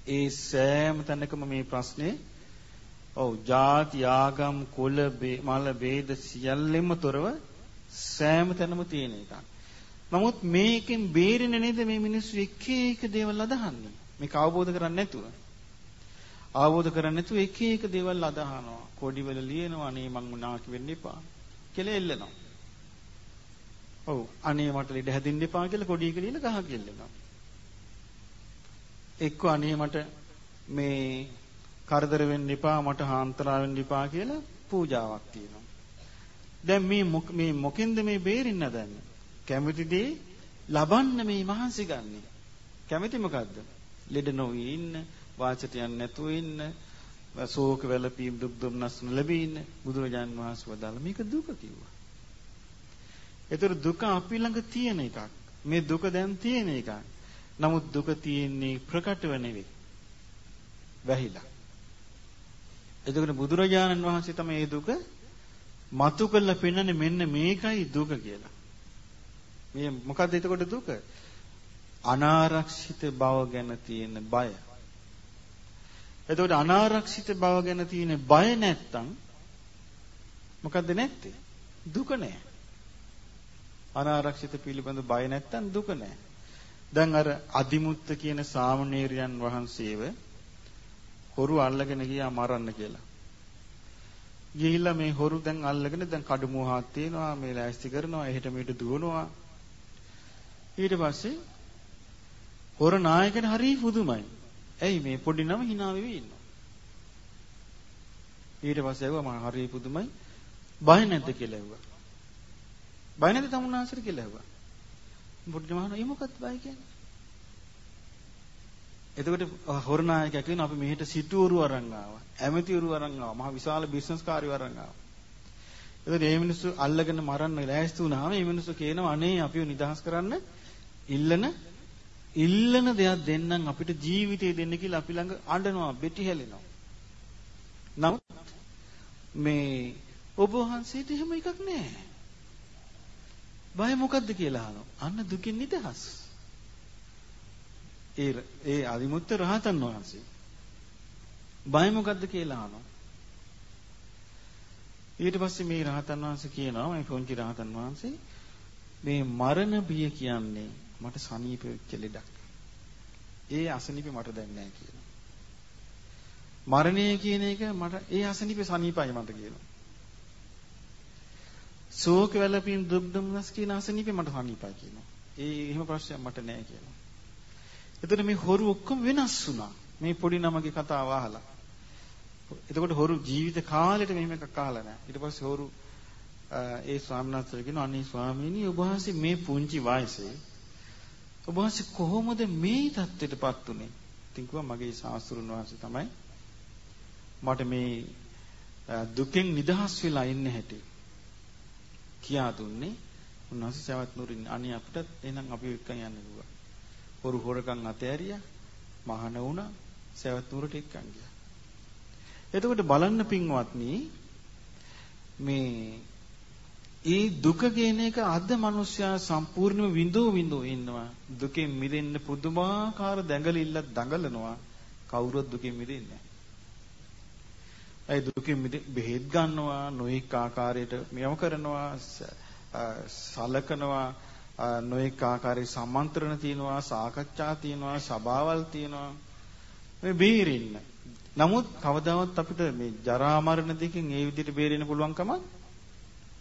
ඒ සෑම තැනකම මේ ප්‍රශ්නේ ඔව් ಜಾති ආගම් කුල මල ભેද සියල්ලෙම තොරව සෑම තැනම තියෙන එකක්. නමුත් මේකෙන් බේරෙන්නේ නේද මේ මිනිස්සු එක එක දේවල් අදහන්නේ. මේක අවබෝධ කරන්නේ නැතුව. අවබෝධ කරන්නේ නැතුව එක එක දේවල් අදහනවා. කොඩි වල ලියනවා අනේ මං නාකි වෙන්න එපා කියලා එල්ලනවා. ඔව් අනේ මට ලෙඩ හැදින්න එපා කියලා කොඩියක ලියලා ගහ කෙල්ලනවා. එක්ක අනේ මට මේ කරදර වෙන්න එපා මට හාන්තරා වෙන්න එපා කියලා පූජාවක් තියෙනවා. දැන් මේ මේ මොකෙන්ද මේ බේරින්න දන්නේ? කැමති දේ ලබන්න මේ මහන්සි ගන්නෙ. කැමති මොකද්ද? ලෙඩ නොවී ඉන්න, වාචට යන්නේ නැතුව ඉන්න, ශෝක වැළපීම් දුක් දුම්නස් නොලැබී ඉන්න බුදුරජාන් වහන්සේ වදාළ මේක දුක කිව්වා. ඒතර දුක අපි ළඟ තියෙන එකක්. මේ දුක දැන් තියෙන එකක්. නමුත් දුක තියෙන්නේ ප්‍රකටව නෙවෙයි. වැහිලා. එතකොට බුදුරජාණන් වහන්සේ තමයි මේ දුක මතු කරලා පෙන්වන්නේ මෙන්න මේකයි දුක කියලා. මේ මොකද්ද එතකොට දුක? අනාරක්ෂිත බව ගැන තියෙන බය. එතකොට අනාරක්ෂිත බව ගැන තියෙන බය නැත්තම් මොකද්ද නැත්තේ? දුක නැහැ. අනාරක්ෂිත පිළිබඳ බය නැත්තම් දුක නැහැ. දැන් අර අදිමුත්ත කියන සාමණේරයන් වහන්සේව හොරු අල්ලගෙන ගියා මරන්න කියලා. ගිහිල්ලා මේ හොරු දැන් අල්ලගෙන දැන් කඩමුවහක් තියෙනවා මේ ලෑස්ති කරනවා එහෙට මෙහෙට දුවනවා. ඊට පස්සේ හොර නායකන හරි පුදුමයි ඇයි මේ පොඩි නම hina වෙවි ඉන්නවා ඊට පස්සේ ඇහුවා මම හරි පුදුමයි බය නැද්ද කියලා ඇහුවා. බය නැද්ද තමුන්නාසර කියලා ඇහුවා පොඩි මහන ඒ මොකක්ද බය කියන්නේ එතකොට හොරනායකයා කියනවා අපි මෙහෙට සිටුවරු අරන් ආවා. ඇමතිවරු අරන් ආවා. මහ විශාල බිස්නස් කාර්යව අරන් ආවා. එතකොට මේ මිනිස්සු අල්ලගෙන මරන්න ලෑස්ති වුණාම මේ මිනිස්සු කියනවා අනේ අපිව නිදහස් කරන්න ඉල්ලන ඉල්ලන දෙයක් දෙන්නම් අපිට ජීවිතේ දෙන්න කියලා අපි ළඟ අඬනවා, බෙටි හැලෙනවා. නමුත් මේ ඔබ වහන්සේට එහෙම එකක් නැහැ. බය මොකද්ද කියලා අහනවා. අන්න දුකින් නිදහස්. ඒ ඒ අදිමුත්ත රහතන් වහන්සේ. බය මොකද්ද කියලා අහනවා. ඊට පස්සේ මේ රහතන් වහන්සේ කියනවා මේ පොන්චි රහතන් වහන්සේ මේ මරණ බිය කියන්නේ මට සනීප වෙච්ච ලෙඩක්. ඒ අසනීපේ මට දැන් නැහැ කියනවා. මරණය කියන එක මට ඒ අසනීපේ සනීපයි මට කියනවා. ශෝක වැළපීම් දුක් දුම්නස් කියන අසනීපේ මට සනීපයි කියනවා. ඒ එහෙම ප්‍රශ්නයක් මට නැහැ කියනවා. එතකොට මේ හොරු ඔක්කොම වෙනස් වුණා. මේ පොඩි නමගේ කතාව අහලා. එතකොට හොරු ජීවිත කාලෙට මෙහෙම එකක් අහලා නැහැ. ඊට පස්සේ හොරු ඒ ස්වාමීන් වහන්සේ කියනවා අනේ ස්වාමීනි ඔබ වහන්සේ මේ පුංචි වයසේ ඔබ වහන්සේ කොහොමද මේ தත්ත්වයටපත් උනේ? ඉතින් කිව්වා මගේ ශාස්ත්‍රුන් වහන්සේ තමයි මට මේ දුකෙන් නිදහස් වෙලා ඉන්න හැටි කියා දුන්නේ. උන්වහන්සේ සවැත් නුරින් අනේ අපිට එහෙනම් අපි එක්කන් යන්න කිව්වා. හොරු හොරකම් අතෑරියා මහාන වුණා සවැත් නුරට එක්කන් ගියා. එතකොට බලන්න පින්වත්නි මේ ඒ දුක කියන එක අද මිනිස්සයා සම්පූර්ණයෙන්ම විඳෝ විඳෝ ඉන්නවා දුකෙන් මිදෙන්න පුදුමාකාර දැඟලිල්ලක් දඟලනවා කවුරුත් දුකෙන් මිදෙන්නේ නැහැ. ඒ දුකෙන් බෙහෙත් ගන්නවා නොඑක ආකාරයට මෙයම කරනවා සලකනවා නොඑක ආකාරයේ සම්මන්ත්‍රණ තියෙනවා සාකච්ඡා තියෙනවා සභාවල් තියෙනවා මේ බේරෙන්න. නමුත් කවදාවත් අපිට මේ ජරා මරණ දෙකෙන් ඒ විදිහට බේරෙන්න පුළුවන් කමක්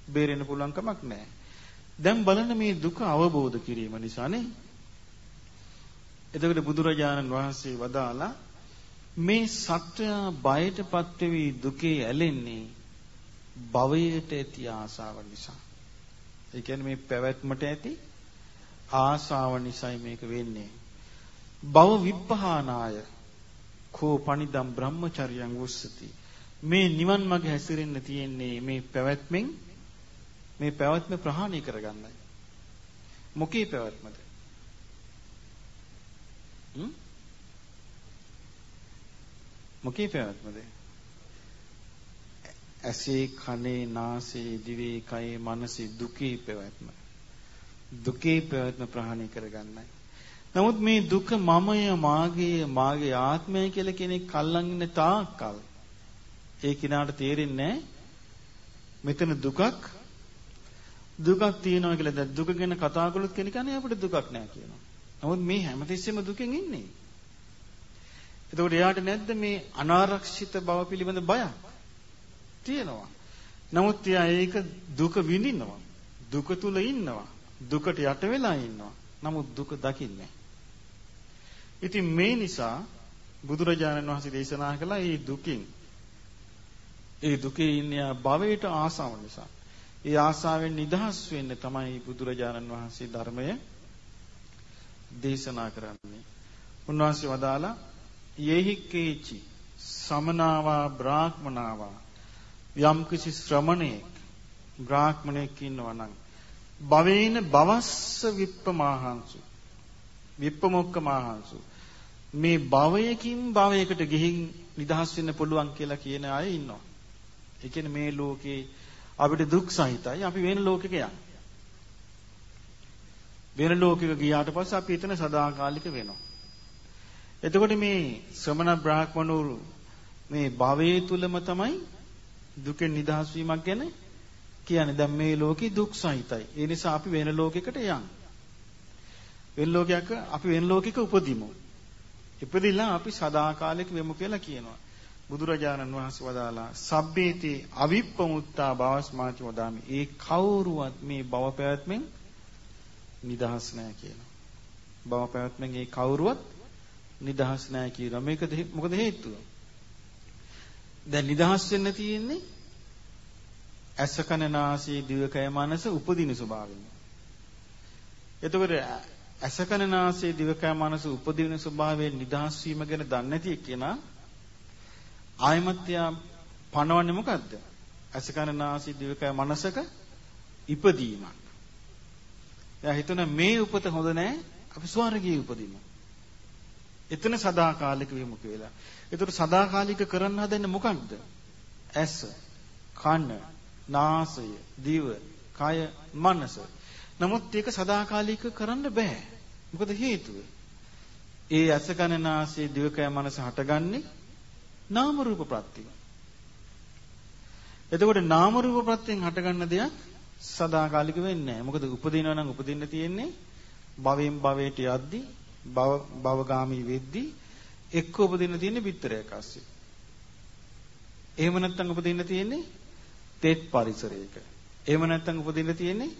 බේරෙන්න පුළුවන් කමක් නැහැ. දැන් බලන්න මේ දුක අවබෝධ කිරීම නිසානේ. එතකොට බුදුරජාණන් වහන්සේ වදාලා මේ සත්වයා බයටපත් වෙවි දුකේ ඇලෙන්නේ භවයට ඇති ආසාව නිසා. ඒ කියන්නේ මේ පැවැත්මට ඇති ආසාව නිසයි මේක වෙන්නේ. භව විප්පහානාය කෝ පනිදම් බ්‍රහ්මචර්යං උස්සති. මේ නිවන් මඟ හැසිරෙන්න තියෙන්නේ මේ පැවැත්මෙන් මේ පැවැත්ම ප්‍රහාණය කරගන්නයි. මොකේ පැවැත්මද? හ්ම්? මොකේ පැවැත්මද? ඇසේ කනේ නාසයේ දිවේ කයේ මනසේ දුකේ පැවැත්ම. දුකේ පැවැත්ම ප්‍රහාණය කරගන්නයි. නමුත් මේ දුක මමය මාගේ මාගේ ආත්මය කියලා කෙනෙක් කල්ලන් ඉන්න තාක්කල් ඒ කිනාට තේරෙන්නේ මෙතන දුකක් දුකක් තියෙනවා කියලා දැන් දුක ගැන කතා කළොත් කෙනෙක් අනේ අපිට දුකක් නැහැ කියනවා. නමුත් මේ හැමතිස්සෙම දුකෙන් ඉන්නේ. එතකොට එයාට නැද්ද මේ අනාරක්ෂිත බව පිළිබඳ බයක්? තියෙනවා. නමුත් එයා ඒක දුක විඳිනවා. දුක තුල ඉන්නවා. දුකට යට වෙලා ඉන්නවා. නමුත් දුක දකින්නේ ඉතින් මේ නිසා බුදුරජාණන් වහන්සේ දේශනා කළා මේ දුකින් ඒ දුකේ ඉන්නේ භවයට ආසාව නිසා. ඒ ආසාවෙන් නිදහස් වෙන්න තමයි බුදුරජාණන් වහන්සේ ධර්මය දේශනා කරන්නේ. උන්වහන්සේ වදාලා යේහි කේචි සමනාවා බ්‍රාහ්මනාවා යම්කිසි ශ්‍රමණෙක් බ්‍රාහ්මණෙක් ඉන්නවා නම් භවේන භවස්ස විප්පමාහංසු විප්පමොක්කමාහංසු මේ භවයකින් භවයකට ගිහින් නිදහස් වෙන්න පුළුවන් කියලා කියන අය ඉන්නවා. ඒ කියන්නේ මේ ලෝකේ අපිට දුක් සහිතයි අපි වෙන ලෝකෙක යන්නේ. වෙන ලෝකෙක ගියාට පස්සේ අපි එතන සදාකාලික වෙනවා. එතකොට මේ ශ්‍රමණ බ්‍රාහ්මණවරු මේ භවයේ තුලම තමයි දුකෙන් නිදහස් වීමක් ගැන කියන්නේ දැන් මේ ලෝකේ දුක් සහිතයි. ඒ නිසා අපි වෙන ලෝකයකට යන්. වෙන ලෝකයක අපි වෙන ලෝකයක උපදිමු. ඉපදිලා අපි සදාකාලික වෙමු කියලා කියනවා. බුදුරජාණන් වහන්සේ වදාලා සබ්බේති අවිප්පමුත්තා භවස්මාති වදාමි. ඒ කවුරුවත් මේ භව පැවැත්මෙන් නිදහස් නැහැ කියනවා. භව පැවැත්මෙන් ඒ කවුරුවත් නිදහස් නැහැ කියනවා. මේක මොකද හේතුව? දැන් නිදහස් වෙන්න තියෙන්නේ ඇස කන නාසය දිවකය මනස උපදින ස්වභාවයෙන්. එතකොට ඇස කන නාසය දිවකය මනස උපදින ස්වභාවයෙන් නිදහස් වීම ගැන දන්නේ නැති කෙනා ආයමත් යා පණවන්නේ මොකද්ද? ඇස කන නාසය දිවකය මනසක ඉපදීමක්. එයා හිතන මේ උපත හොඳ නැහැ අපි ස්වර්ගයේ උපදිමු. එතන සදාකාලික වෙමු කියලා. ඒතර සදාකාලික කරන්න හදන්නේ මොකක්ද? ඇස, කන, නාසය, දිව, කය, මනස. නමුත් ඒක සදාකාලික කරන්න බෑ. මොකද හේතුව? ඒ ඇස කන නාසය දිව කය මනස හටගන්නේ නාම රූප ප්‍රත්‍යයෙන්. එතකොට නාම රූප ප්‍රත්‍යයෙන් හටගන්න දෙයක් සදාකාලික වෙන්නේ නැහැ. මොකද උපදිනවා නම් උපදින්න තියෙන්නේ භවෙන් භවයට යද්දී භව භවගාමී වෙද්දී එක්ක උපදින්න තියෙන්නේ පිටරයක් ASCII. එහෙම නැත්නම් උපදින්න තියෙන්නේ තෙත් පරිසරයක. එහෙම නැත්නම් උපදින්න තියෙන්නේ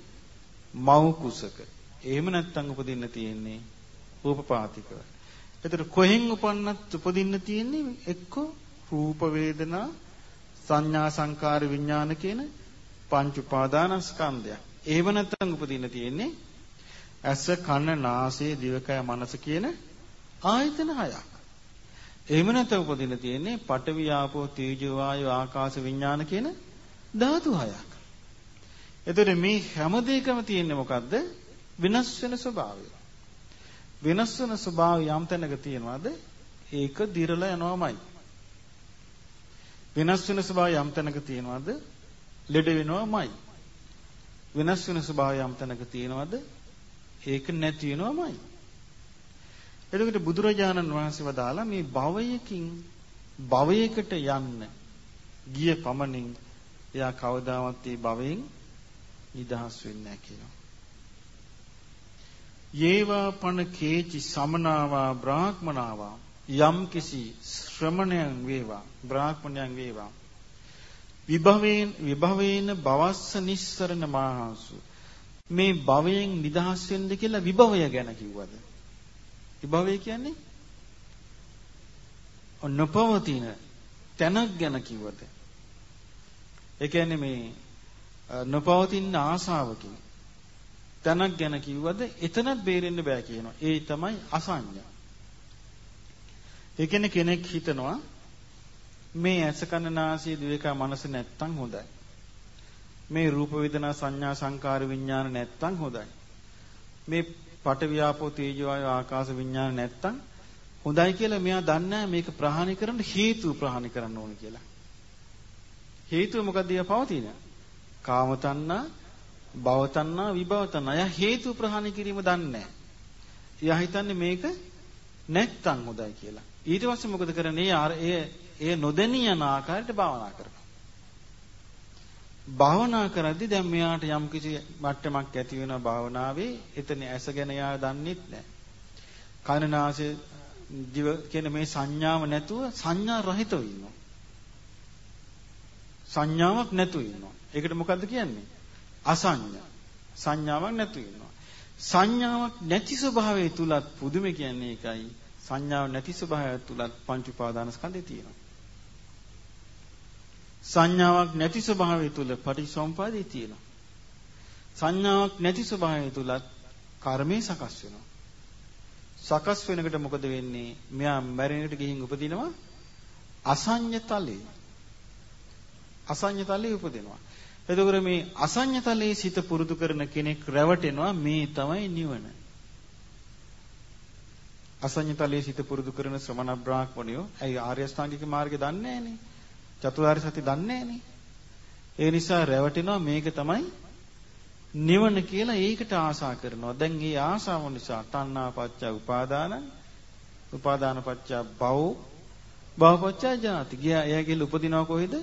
මව් කුසක. එහෙම නැත්නම් උපදින්න තියෙන්නේ රූපපාතිකව. එතකොට කොහෙන් උපන්නත් උපදින්න තියෙන්නේ එක්ක රූප වේදනා සංඥා සංකාර විඥාන කියන පංච උපාදානස්කන්ධයක්. එහෙම නැත්නම් උපදින්න තියෙන්නේ ඇස කන නාසය දිවකය මනස කියන ආයතන හයක්. එහෙම නැත්නම් උපදින්න තියෙන්නේ පඨවි ආපෝ තේජෝ වායෝ ආකාශ විඥාන කියන ධාතු හයක්. එතකොට මේ හැම දෙයකම තියෙන්නේ මොකද්ද? වෙනස් වෙන ස්වභාවය. වෙනස් වෙන ස්වභාවය යම් තැනක තියෙනවද? ඒක දිරලා යනවාමයි. වෙනස් වෙන ස්වභාවය යම් තැනක තියෙනවද? ලෙඩ වෙනවාමයි. වෙනස් වෙන ස්වභාවය යම් තැනක තියෙනවද? ඒක නැති වෙනවාමයි. එතකොට බුදුරජාණන් වහන්සේ වදාලා මේ භවයකින් භවයකට යන්න ගිය පමණින් එයා කවදාවත් මේ භවයෙන් නිදහස් වෙන්නේ නැහැ කියනවා. යේවා පන කේචි සමනාවා බ්‍රාහ්මනාවා යම් කිසි ශ්‍රමණයන් වේවා බ්‍රාහ්මණයන් වේවා විභවයෙන් විභවේන භවස්ස නිස්සරණ මාහසු මේ භවයෙන් නිදහස් වෙන්න කියලා විභවය ගැන කිව්වද විභවය කියන්නේ නොපවතින තැනක් ගැන කිව්වද ඒ කියන්නේ මේ නොපවතින ආසාවකින් තැනක් ගැන කිව්වද එතනත් බේරෙන්න බෑ කියනවා. ඒ තමයි අසඤ්ඤ. ඒ කියන්නේ කෙනෙක් හිතනවා මේ ඇස කන නාසය දිවක මනස නැත්තම් හොඳයි. මේ රූප වේදනා සංඥා සංකාර විඥාන නැත්තම් හොඳයි. මේ පට වියාපෝ තේජෝ ආය ආකාශ විඥාන නැත්තම් හොඳයි කියලා මෙයා දන්නේ මේක ප්‍රහාණය කරන්න හේතු ප්‍රහාණය කරන්න ඕන කියලා. හේතුව මොකද්ද? යා පවතින. කාම තණ්හා, භව තණ්හා, විභව තණ්හා. යා හේතු ප්‍රහාණය කිරීම දන්නේ නැහැ. යා හිතන්නේ මේක නැත්තම් හොඳයි කියලා. ඊට පස්සේ මොකද කරන්නේ? ඒ ඒ නොදෙනී යන ආකාරයට භාවනා කරනවා. භාවනා කරද්දී දැන් මෙයාට යම් කිසි මට්ටමක් ඇති වෙන භාවනාවේ එතන ඇස ගැන යා දන්නෙත් නැහැ. කනනාසය දිව කියන මේ සංඥාව නැතුව සංඥා රහිතව ඉන්නවා. සංඥාවක් නැතුව ඉන්නවා. ඒකට මොකද්ද කියන්නේ? අසඤ්ඤ. සංඥාවක් නැතුව ඉන්නවා. සංඥාවක් නැති ස්වභාවය තුලත් පුදුම කියන්නේ ඒකයි. සංඥාව නැති ස්වභාවය තුලත් පංච උපාදානස්කන්ධය තියෙනවා. සංඥාවක් නැති ස්වභාවය තුල පටිසම්පාදේ තියෙනවා. සංඥාවක් නැති ස්වභාවය තුලත් කර්මය සකස් වෙනවා. සකස් වෙනකොට මොකද වෙන්නේ? මෙයා මැරෙනකට ගිහින් උපදිනවා අසඤ්ඤතලේ. අසඤ්ඤතලේ උපදිනවා. එතකොට මේ අසඤ්ඤතලේ සිත පුරුදු කරන කෙනෙක් රැවටෙනවා මේ තමයි නිවන. අසඤ්ඤතලේ සිත පුරුදු කරන ශ්‍රමණ බ්‍රාහ්මණයෝ ඇයි ආර්ය අෂ්ටාංගික මාර්ගය දන්නේ නැහනේ. චතුරාර්ය සත්‍ය දන්නේ නැහනේ. ඒ නිසා රැවටෙනවා මේක තමයි නිවන කියලා ඒකට ආසා කරනවා. දැන් මේ ආසාව නිසා තණ්හා පච්ච උපාදාන උපාදාන පච්ච භව භව පච්ච ජාති. ගියා එයා කියලා උපදිනවා කොහෙද?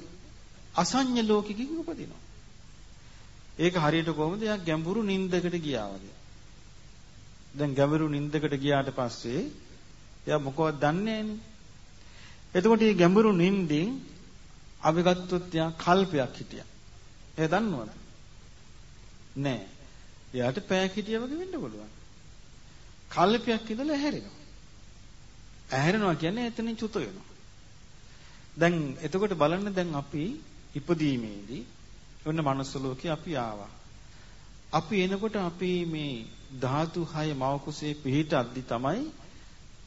අසඤ්ඤ ලෝකෙකින් උපදිනවා. ඒක හරියට කොහොමද? එයා ගැඹුරු නින්දකට ගියා වගේ. දැන් ගැඹුරු නින්දකට ගියාට පස්සේ එයා මොකවත් දන්නේ නැහනේ. එතකොට මේ ගැඹුරු නින්දින් අපි ගත්තොත් එයා කල්පයක් හිටියා. එයා දන්නවද? නෑ. එයාට පෑයක් හිටියා වගේ වෙන්න පුළුවන්. කල්පයක් ඉඳලා ඇහැරෙනවා. ඇහැරෙනවා කියන්නේ එතනින් චුත වෙනවා. දැන් එතකොට බලන්න දැන් අපි ඉපදීමේදී ඔන්න මනුස්ස ලෝකේ අපි ආවා. අපි එනකොට අපි මේ ධාතු 6 මව කුසේ පිහිටද්දි තමයි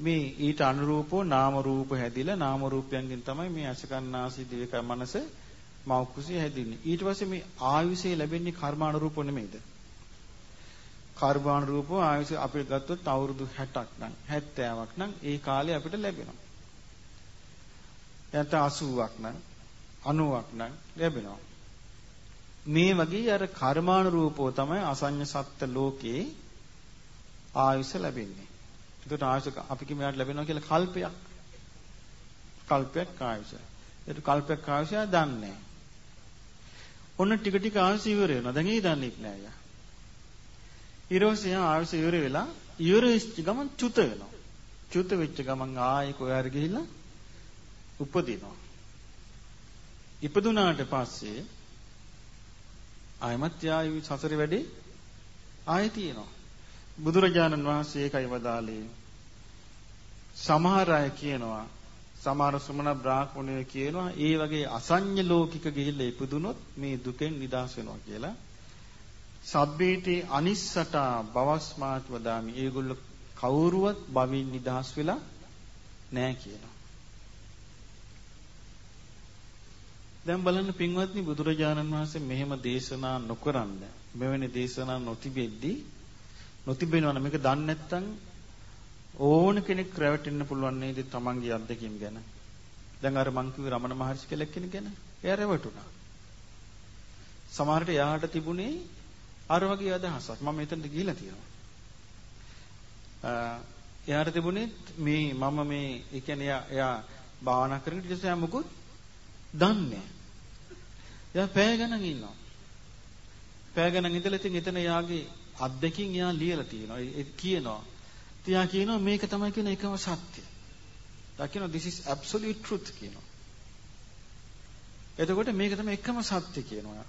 මේ ඊට අනුරූපව නාම රූප හැදිලා නාම රූපයන්ගෙන් තමයි මේ අසකන්නාසී දිවක මනස මව කුසේ හැදින්නේ. ඊට පස්සේ මේ ආයුෂය ලැබෙන්නේ කර්මානුරූපව නෙමෙයිද? කර්මානුරූපව ආයුෂ අපිට ගත්තොත් අවුරුදු 60ක් නම් 70ක් නම් ඒ කාලේ අපිට ලැබෙනවා. එතන 80ක් නම් 90ක් නම් ලැබෙනවා. මේ වගේ අර කර්මානුරූපව තමයි අසඤ්ඤ සත්ත්‍ය ලෝකේ ආයුෂ ලැබෙන්නේ. ඒකට ආයුෂ අපි කිම යාට ලැබෙනවා කියලා කල්පයක්. කල්පයක් ආයුෂ. ඒක කල්පයක් ආයුෂය දන්නේ ඔන්න ටික ටික ආයුෂ ඉවර වෙනවා. දැන් ඒ දන්නේ නැහැ යා. ඊරෝසිය ආයුෂ ඉවර වෙලා ඉවර වෙච්ච ගමන් චුත වෙනවා. චුත වෙච්ච ගමන් ආයෙ කොහේ හරි ගිහිල්ලා උපදිනවා. ඉපදුනාට පස්සේ ආයමත් යායු සසරේ වැඩේ ආයෙ තියෙනවා. බුදුරජාණන් වහන්සේ ඒකයි වදාළේ. සමහර අය කියනවා සමහර සමන බ්‍රාහ්මණයෝ කියනවා ඒ වගේ අසඤ්ඤ ලෝකික ගිහිල්ලා ඉපදුනොත් මේ දුකෙන් නිදහස් වෙනවා කියලා. සබ්බේටි අනිස්සටා බවස්මාත් වදාමි. ඒගොල්ලෝ කවුරුවත් භවින් නිදහස් වෙලා නැහැ කියනවා. දැන් බලන්න පින්වත්නි බුදුරජාණන් වහන්සේ මෙහෙම දේශනා නොකරන්න මෙවැනි දේශනා නොතිබෙද්දී නොතිබෙනවනේ මේක දන්නේ නැත්නම් ඕන කෙනෙක් රැවටෙන්න පුළුවන් නේද තමන්ගේ අත්දැකීම් ගැන? දැන් අර මං කිව්වේ රමණ මහර්ෂි කියලා කෙනෙක් ගැන. එයා රැවටුණා. සමහරට එයාට තිබුණේ අර වගේ අදහසක්. මම මෙතනට ගිහිලා තියෙනවා. එයාට තිබුණේ මේ මම මේ ඒ කියන්නේ එයා භාවනා කරගෙන ඊට පස්සේ මොකුත් දන්නේ එයා පෑ ගණන් ඉන්නවා. පෑ ගණන් ඉඳලා ඉතින් එතන යාගේ අත්දැකින් එයා ලියලා තියෙනවා. ඒ කියනවා. තියා කියනවා මේක තමයි කියන එකම සත්‍ය. තා කියනවා this is absolute truth කියනවා. එතකොට මේක තමයි එකම සත්‍ය කියනවා.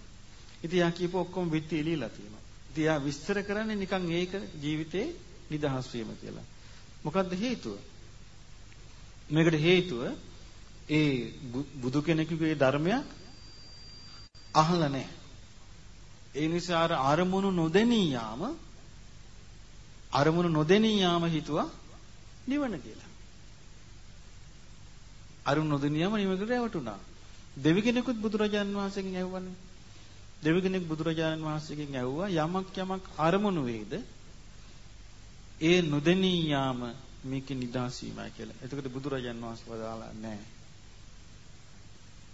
ඉතින් යා කියපු ඔක්කොම විත්ති එළියලා තියෙනවා. ඉතින් යා විස්තර කරන්නේ නිකන් ඒක ජීවිතේ නිදහස් වීම කියලා. මොකද්ද හේතුව? මේකට හේතුව ඒ බුදු කෙනෙකුගේ ධර්මයක් අහලා නැහැ. ඒ නිසා අර අරමුණු නොදෙනී යාම අරමුණු නොදෙනී යාම හිතුවා නිවන කියලා. අරුණ නොදෙනී යාම නිවනකට රැවටුණා. දෙවි කෙනෙකුත් බුදුරජාණන් වහන්සේගෙන් ඇහුවානේ. දෙවි කෙනෙක් බුදුරජාණන් වහන්සේගෙන් ඇහුවා යමක් යමක් අරමුණු වේද ඒ නොදෙනී යාම මේකේ නිදාස් වීමයි කියලා. එතකොට බුදුරජාණන් වහන්සේ වදාලා නැහැ.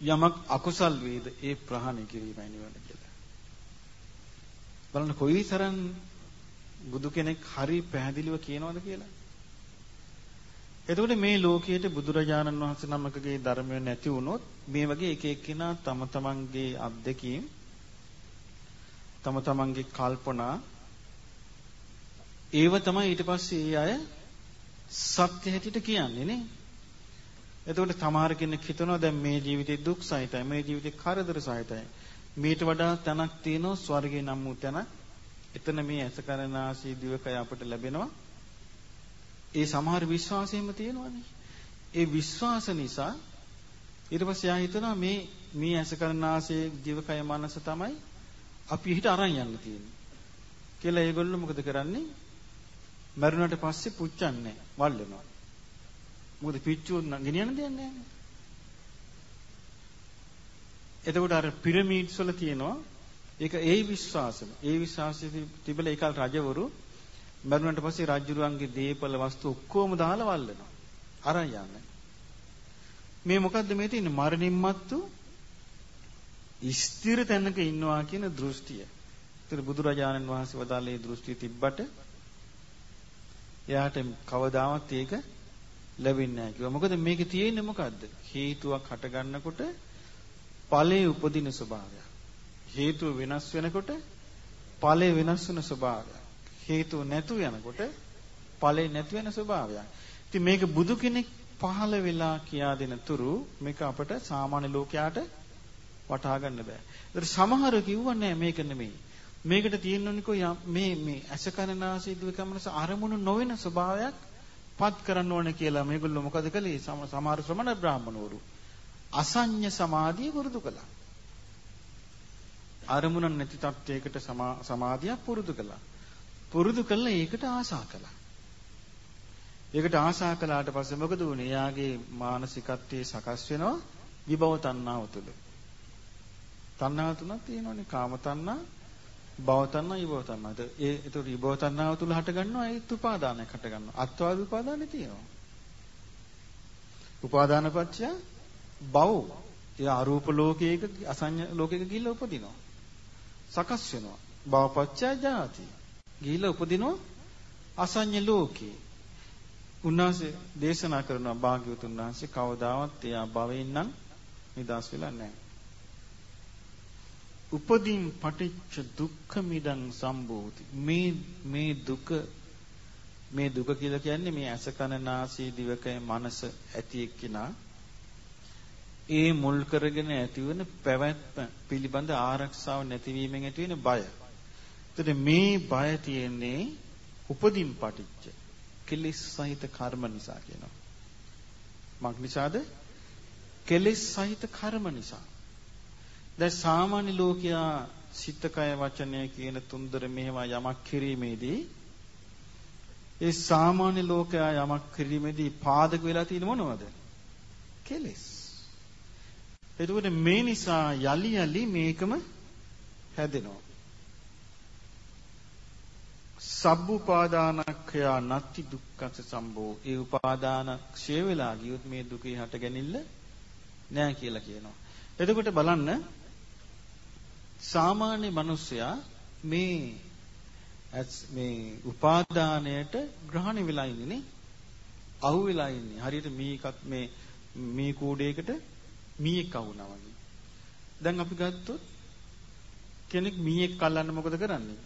යමක් අකුසල් වේද ඒ ප්‍රහාණය කිරීමයි නිවන කියලා. බලන්න කොයිතරම් බුදු කෙනෙක් හරි පැහැදිලිව කියනවද කියලා. එතකොට මේ ලෝකයේ බුදුරජාණන් වහන්සේ නමකගේ ධර්මය නැති වුණොත් මේ වගේ එක එක්කිනා තම තමන්ගේ අත්දැකීම් තම තමන්ගේ කල්පනා ඒව තමයි ඊට පස්සේ ඒ අය සත්‍ය හැටියට කියන්නේ නේ. එතකොට සමහර කෙනෙක් හිතනවා දැන් මේ ජීවිතේ දුක් සහිතයි මේ ජීවිතේ කරදර සහිතයි මීට වඩා තැනක් තියෙනවා ස්වර්ගේ නම් වූ තැනක්. එතන මේ ඇස කරනාසී දිවකය අපට ලැබෙනවා. ඒ සමහර විශ්වාසයෙන්ම තියෙනවානේ. ඒ විශ්වාස නිසා ඊට පස්සේ ආ හිතනවා මේ මේ ඇස කරනාසී දිවකය මනස තමයි අපි හිට අරන් යන්න තියෙන්නේ. කියලා ඒගොල්ලෝ මොකද කරන්නේ? මරුණට පස්සේ පුච්චන්නේ වල් වෙනවා මොකද පිච්චුවොත් නම් ගෙනියන්න දෙයක් නැහැ. එතකොට අර පිරමීඩ්ස් වල තියෙනවා ඒක ඒ විශ්වාසම. ඒ විශ්වාසයේ තිබිලා ඒකල් රජවරු මරුණට පස්සේ රාජ්‍යරුවන්ගේ දීපල වස්තු ඔක්කොම දාලා වල්ලනවා. අරන් යන්නේ. මේ මොකද්ද මේ තියෙන්නේ මරණින් මත්තු ස්ථිර තැනක ඉන්නවා කියන දෘෂ්ටිය. ඒතර බුදුරජාණන් වහන්සේ වදාළේ දෘෂ්ටිය තිබ්බට එයාට කවදාවත් ඒක ලැබෙන්නේ නැහැ කිව්වා. මොකද මේකේ තියෙන්නේ මොකද්ද? හේතුවක් හටගන්නකොට ඵලයේ උපදින ස්වභාවය. හේතුව වෙනස් වෙනකොට ඵලය වෙනස් වෙන ස්වභාවයක්. හේතුව නැතු යනකොට ඵලෙ නැති වෙන ස්වභාවයක්. ඉතින් මේක බුදු කෙනෙක් පහළ වෙලා කියා දෙන තුරු මේක අපට සාමාන්‍ය ලෝකයාට වටහා ගන්න බෑ. ඒතර සමහර කිව්වන්නේ මේක නෙමෙයි. මේකට තියෙන්නෝනිකෝ මේ මේ අසකරනාසී දුකමනස අරමුණු නොවන ස්වභාවයක් පත් කරන්න ඕන කියලා මේගොල්ලෝ මොකද කළේ සමහර ශ්‍රමණ බ්‍රාහමණවරු අසඤ්ඤ සමාධිය වරුදු කළා. අරමුණ නැති තත්වයකට සමාධියක් පුරුදු කළා. පුරුදු කළා ඒකට ආසා කළා. ඒකට ආසා කළාට පස්සේ මොකද වුනේ? එයාගේ මානසිකත්වයේ සකස් වෙනවා විභව තණ්හාව තුළ. තණ්හාව තුනක් තියෙනවානේ කාම තණ්හා, භව තණ්හා, ඊභව තණ්හා. ඒ ඒතකොට ඊභව තණ්හාව තුළ හට ගන්නවා ඒත් උපාදානයක් හට ගන්නවා. අත්වාද උපාදානෙ තියෙනවා. උපාදාන පත්‍ය භව. ඒ අරූප ලෝකයක අසඤ්ඤ ලෝකයක ගිහිල්ලා උපදිනවා. සකස් වෙනවා. භව පත්‍ය ජාති. ගිහිල්ලා උපදිනවා අසඤ්ඤ ලෝකේ. උන්වහන්සේ දේශනා කරනවා භාග්‍යවතුන් වහන්සේ කවදාවත් එයා භවෙන් නම් නිදාස් වෙලා නැහැ. උපදීන් පටිච්ච දුක්ඛ මිදං සම්භූති. මේ මේ දුක මේ දුක කියලා කියන්නේ මේ ඇස කන නාසය දිවකය මනස ඇති එක්කිනා ඒ මුල් කරගෙන ඇතිවන පැවැත්ම පිළිබඳ ආරක්ෂාව නැතිවීමෙන් ඇතිවෙන බය. එතකොට මේ බය තියෙන්නේ උපදීන් පටිච්ච කෙලෙස් සහිත කර්ම නිසා කියනවා. මක් නිසාද? කෙලෙස් සහිත කර්ම නිසා. දැන් සාමාන්‍ය ලෝකයා සිත කය වචනය කියන තුන්දර මෙහෙම යමක් කිරීමේදී ඒ සාමාන්‍ය ලෝකයා යමක් කිරීමේදී පාදක වෙලා තියෙන මොනවද? කෙලෙස්. එතකොට මේ නිසා යලි යලි මේකම හැදෙනවා. සබ්බුපාදානක්ඛයා නත්ති දුක්ඛස සම්භෝ ඒ උපාදාන ක්ෂය වෙලා ගියොත් මේ දුකේ හටගැනිල්ල නෑ කියලා කියනවා. එතකොට බලන්න සාමාන්‍ය මිනිසයා මේ මේ උපාදානයට ග්‍රහණය වෙලා ඉන්නේ අහු වෙලා ඉන්නේ. හරියට මීකත් මේ මී කූඩේකට මීයක් අහුණා වගේ. දැන් අපි ගත්තොත් කෙනෙක් මීයක් අල්ලන්න මොකද කරන්නේ?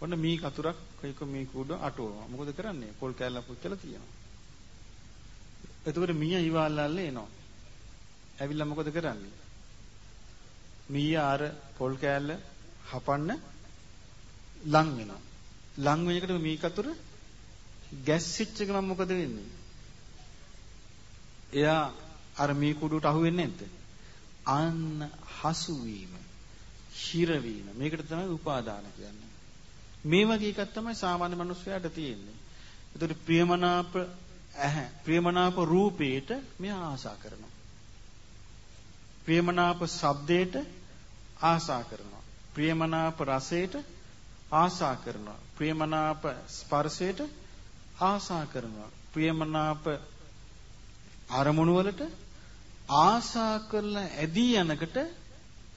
ඔන්න මී කතුරක් කයික මී කූඩ අටවනවා. මොකද කරන්නේ? පොල් කෑල්ලක් පුච්චලා තියනවා. එතකොට මීයා ඊවල්ලාල්ල එනවා. ඇවිල්ලා මොකද කරන්නේ? මීයා අර පොල් කෑල්ල හපන්න ලං වෙනවා. ලං වෙනකොට මී කතුර ගැස්සිච්ච ගමන් මොකද වෙන්නේ? එයා අර මී කුඩුවට අහු වෙන්නේ නැද්ද? අන්න හසු වීම, හිර වීම. මේකට තමයි උපාදාන කියන්නේ. මේ වගේ එකක් තමයි සාමාන්‍ය මිනිස්සයාට තියෙන්නේ. ඒතකොට ප්‍රියමනාප ඇහැ ප්‍රියමනාප රූපේට මෙයා ආසා කරනවා. ප්‍රියමනාප ශබ්දයට ආසා කරනවා. ප්‍රියමනාප රසයට ආසා කරනවා. ප්‍රියමනාප ස්පර්ශයට ආසා කරනවා. ප්‍රියමනාප අරමුණු වලට ආසා කරලා ඇදී යනකට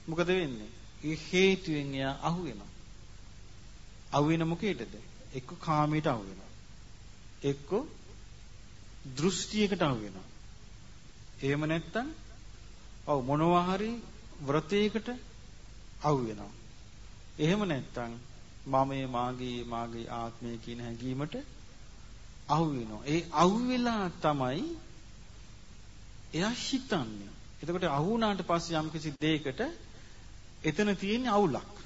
මොකද වෙන්නේ? ඒ හේතුවෙන් එයා අහු වෙනවා. අහු වෙන මොකේදද? එක්ක කාමයට අහු වෙනවා. එක්ක දෘෂ්ටියකට අහු වෙනවා. එහෙම නැත්නම් ඔව් මොනවා හරි වෘතයකට අහු වෙනවා. එහෙම නැත්නම් මමයේ මාගේ මාගේ ආත්මය කියන හැඟීමට අහු වෙනවා. ඒ අහු වෙලා තමයි එයා හිතන්නේ. එතකොට අහු වුණාට පස්සේ යම්කිසි දෙයකට එතන තියෙන අවුලක්.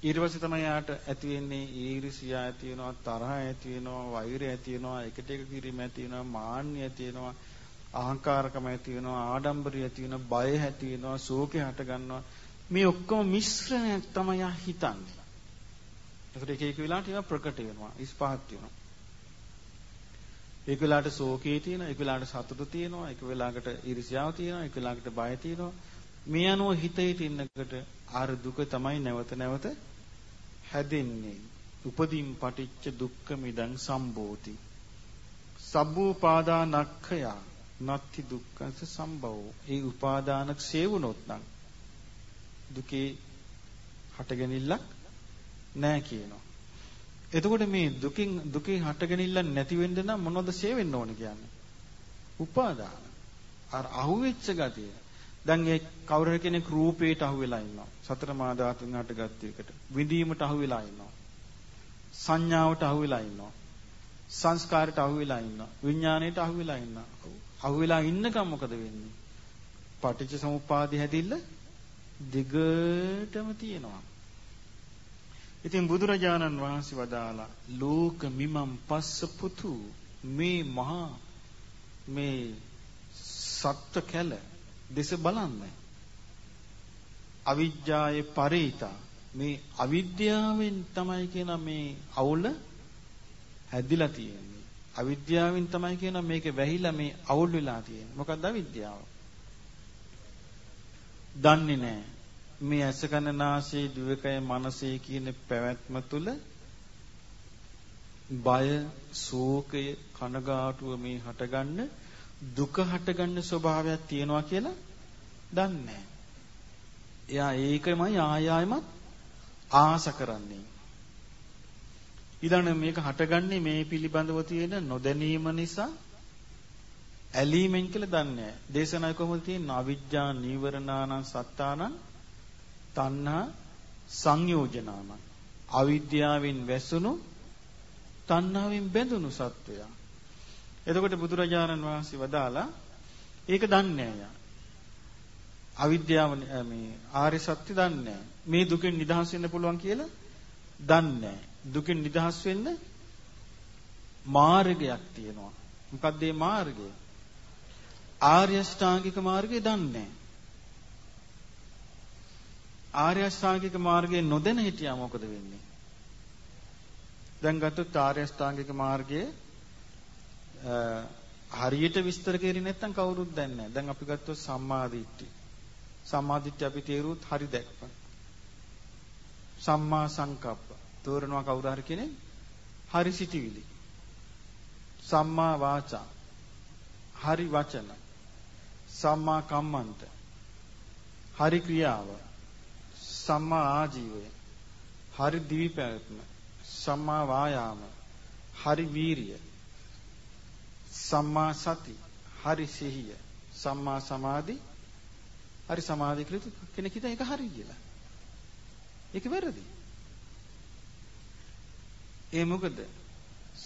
ඊට පස්සේ තමයි යාට ඇති වෙන්නේ ඊර්ෂියා ඇති වෙනවා තරහ ඇති වෙනවා වෛරය ඇති වෙනවා එකට එක කිරීම ඇති වෙනවා මාන්නය ඇති වෙනවා අහංකාරකම ඇති වෙනවා ආඩම්බරය ඇති වෙනවා බය ඇති වෙනවා ශෝකය හට ගන්නවා මේ ඔක්කොම මිශ්‍රණයක් තමයි යා හිතන්නේ ඒකට එක එක වෙලාවට ඒවා ප්‍රකට වෙනවා ඉස්පහත් වෙනවා එක වෙලාවට ශෝකේ තියෙනවා එක වෙලාවට සතුට තියෙනවා එක වෙලාවකට ඊර්ෂ්‍යාව තියෙනවා එක වෙලාවකට බය තියෙනවා මේ අනුව හිතේ තින්නකට ආර දුක තමයි නැවත නැවත හැදෙන්නේ. උපදීන් පටිච්ච දුක්ඛ මිදං සම්භෝති. සබ්බූපාදානක්ඛය නත්ති දුක්ඛස සම්භවෝ. ඒ උපාදාන ක්ෂේ වුණොත් නම් දුකේ හටගැනිල්ලක් නැහැ කියනවා. එතකොට මේ දුකින් දුකේ හටගැනිල්ලක් නැති වෙන්න නම් මොනවද ෂේ වෙන්න ඕනේ කියන්නේ? උපාදාන. අර අහුවෙච්ච ගතිය. දැන් ඒ කවුරු හරි කෙනෙක් රූපේට අහු වෙලා ඉන්නවා. සතර මා ධාතුන් හටගත් එකට. විඳීමට අහු වෙලා ඉන්නවා. සංඥාවට අහු වෙලා ඉන්නවා. සංස්කාරයට අහු වෙලා ඉන්නවා. විඥාණයට අහු වෙලා ඉන්නවා. අහු වෙලා ඉන්නකම් මොකද වෙන්නේ? පටිච්ච සමුප්පාදය හැදිල්ල දිගටම තියෙනවා. ඉතින් බුදුරජාණන් වහන්සේ වදාලා ලෝක මිමම් පස්ස පුතු මේ මහා මේ සත්ත්ව කැල දෙස බලන්න. අවිජ්ජායේ පරිිතා මේ අවිද්‍යාවෙන් තමයි කියන මේ අවුල හැදිලා තියෙන්නේ. අවිද්‍යාවෙන් තමයි කියන මේක වැහිලා මේ අවුල් වෙලා තියෙන්නේ. මොකක්ද අවිද්‍යාව? දන්නේ නැහැ. මේ ඇස කන නාසය දිවකය මනසය කියන පැවැත්ම තුල බය, ශෝකය, කනගාටුව මේ හටගන්න දුක හටගන්න ස්වභාවයක් තියෙනවා කියලා දන්නේ එයා ඒකමයි ආයායමත් ආස කරන්නේ. ඊළඟ මේක හටගන්නේ මේ පිළිබඳව තියෙන නොදැනීම නිසා ඇලීමෙන් කියලා දන්නේ දේශනාවේ කොහොමද තියෙන්නේ? අවිජ්ජා නීවරණානං සත්තානං තණ්හා සංයෝජනානං අවිද්‍යාවෙන් වැසුණු තණ්හාවෙන් බැඳුණු සත්වයා එතකොට බුදුරජාණන් වහන්සේ වදාලා ඒක දන්නේ නැහැ. අවිද්‍යාව මේ ආර්ය සත්‍ය දන්නේ මේ දුකෙන් නිදහස් වෙන්න පුළුවන් කියලා දන්නේ දුකෙන් නිදහස් වෙන්න මාර්ගයක් තියෙනවා. මොකක්ද මේ මාර්ගය? ආර්ය ශ්‍රාංගික මාර්ගය දන්නේ ආර්ය ශ්‍රාංගික මාර්ගයේ නොදැන හිටියා මොකද වෙන්නේ? දැන් ගත්තොත් ආර්ය ශ්‍රාංගික මාර්ගයේ හරියට විස්තර කෙරෙන්නේ නැත්නම් කවුරුත් දන්නේ නැහැ. දැන් අපි ගත්තොත් සම්මාදිට්ඨි. සම්මාදිට්ඨි අපි තේරුවොත් හරි දැක්ක. සම්මා සංකප්ප. තෝරනවා කවුරු හරි කෙනෙක් හරි සිටිවිලි. සම්මා වාචා. හරි වචන. සම්මා කම්මන්ත. හරි ක්‍රියාව. සම්මා ආජීවය. හරි දිවි පැවැත්ම. සම්මා වායාම. හරි වීරිය. සම්මා සති, හරි සිහිය, සම්මා සමාධි, හරි සමාධි කෘති කෙනෙක් හිතා ඒක හරි කියලා. ඒක වැරදි. ඒ මොකද?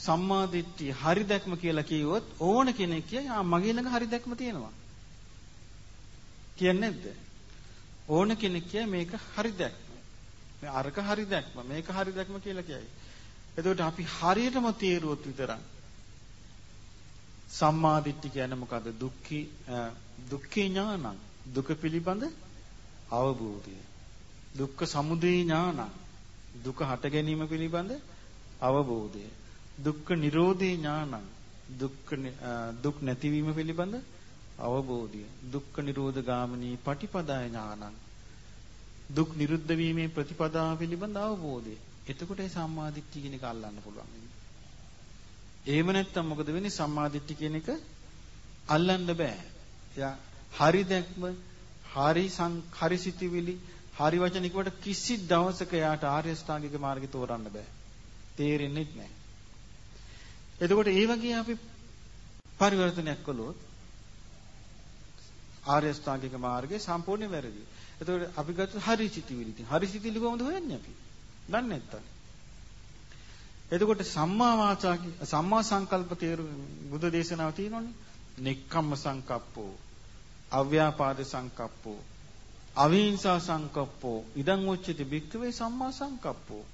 සම්මා දිට්ඨිය හරි දැක්ම කියලා කිව්වොත් ඕන කෙනෙක් කියයි ආ මගේ ළඟ හරි දැක්ම තියෙනවා. කියන්නේ නැද්ද? ඕන කෙනෙක් කියයි මේක හරි දැක්ම. මේ අරක හරි දැක්ම මේක හරි දැක්ම කියලා කියයි. එතකොට අපි හරියටම තේරුවොත් විතරක් සම්මාදිට්ඨි කියන්නේ මොකද්ද? දුක්ඛී දුක්ඛේ ඥානං. දුක පිළිබඳ අවබෝධය. දුක්ඛ සමුදය ඥානං. දුක හට ගැනීම පිළිබඳ අවබෝධය. දුක්ඛ නිරෝධේ ඥානං. දුක්ඛ දුක් නැතිවීම පිළිබඳ අවබෝධය. දුක්ඛ නිරෝධ ගාමිනී පටිපදාය ඥානං. දුක් නිරුද්ධ වීමේ ප්‍රතිපදාව පිළිබඳ අවබෝධය. එතකොට ඒ සම්මාදිට්ඨිය කියන එක අල්ලන්න පුළුවන්. එහෙම නැත්නම් මොකද වෙන්නේ සම්මාදිට්ඨිය කියන එක අල්ලන්න බෑ. එයා හරි දැක්ම, හරි හරි සිටිවිලි, හරි වචන කිව්වට කිසි දවසක එයාට ආර්ය ශ්‍රාංගික මාර්ගය තෝරන්න බෑ. තේරෙන්නේ නැහැ. එතකොට ඒ වගේ අපි පරිවර්තනයක් කළොත් ආර්ය ශ්‍රාංගික මාර්ගය සම්පූර්ණ වැරදි. එතකොට අපි ගත්තොත් හරි සිටිවිලි. හරි සිටිවිලි කොහොමද හොයන්නේ අපි? දන්නේ නැත්තම්. එතකොට සම්මා වාචා සම්මා සංකල්ප තේරු බුද්ධ දේශනාව තියෙනවනේ. නෙක්ඛම්ම සංකප්පෝ, අව්‍යාපාද සංකප්පෝ, අවිහිංසා සංකප්පෝ, ඉදං උච්චති භික්ඛවේ සම්මා සංකප්පෝ.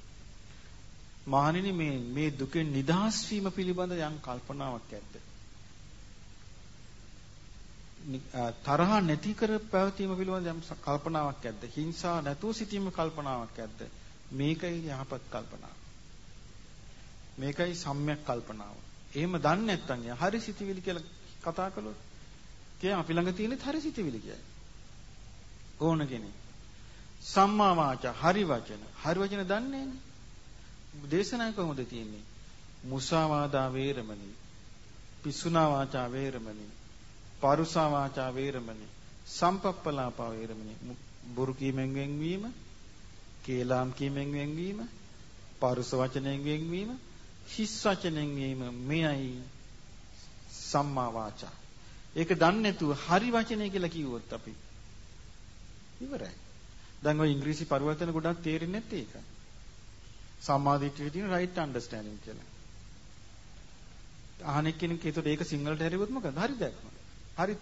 මහණෙනි මේ මේ දුකෙන් නිදහස් වීම පිළිබඳ යම් කල්පනාවක් ඇද්ද? තරහ නැති කර පැවතීම පිළිබඳ යම් කල්පනාවක් ඇද්ද? හිංසා නැතුව සිටීම කල්පනාවක් ඇද්ද? මේකයි යහපත් කල්පනාව. මේකයි සම්‍යක් කල්පනාව. එහෙම දන්නේ නැත්නම් යා හරි සිතිවිලි කියලා කතා කළොත් කිය අපි ළඟ තියෙනෙත් හරි සිතිවිලි කියයි. ඕන කෙනෙක්. සම්මා වාචා හරි වචන. හරි වචන දන්නේ නැහැ. දේශනා කොහොමද තියෙන්නේ? මුසාවාදා වේරමණී. පිසුනා වාචා වේරමණී. පරුසා වාචා වේරමණී. සම්පප්පලාපා වේරමණී. බොරු කීමෙන් වෙන්වීම, කේලාම් කීමෙන් වෙන්වීම, පරුස වචනෙන් වෙන්වීම, හිස් වචනෙන් වීම මෙයයි සම්මා වාචා. ඒක දන්නේ නැතුව හරි වචනේ කියලා කිව්වොත් අපි ඉවරයි. දැන් ওই ඉංග්‍රීසි පරිවර්තන ගොඩක් තේරෙන්නේ නැත්තේ ඒකයි. සම්මාදිට්ඨියේ තියෙන right understanding කියලා. අහන කෙනෙක් ඒතකොට ඒක සිංහලට හැරියොත් මොකද? හරි දැක්ම. හරි.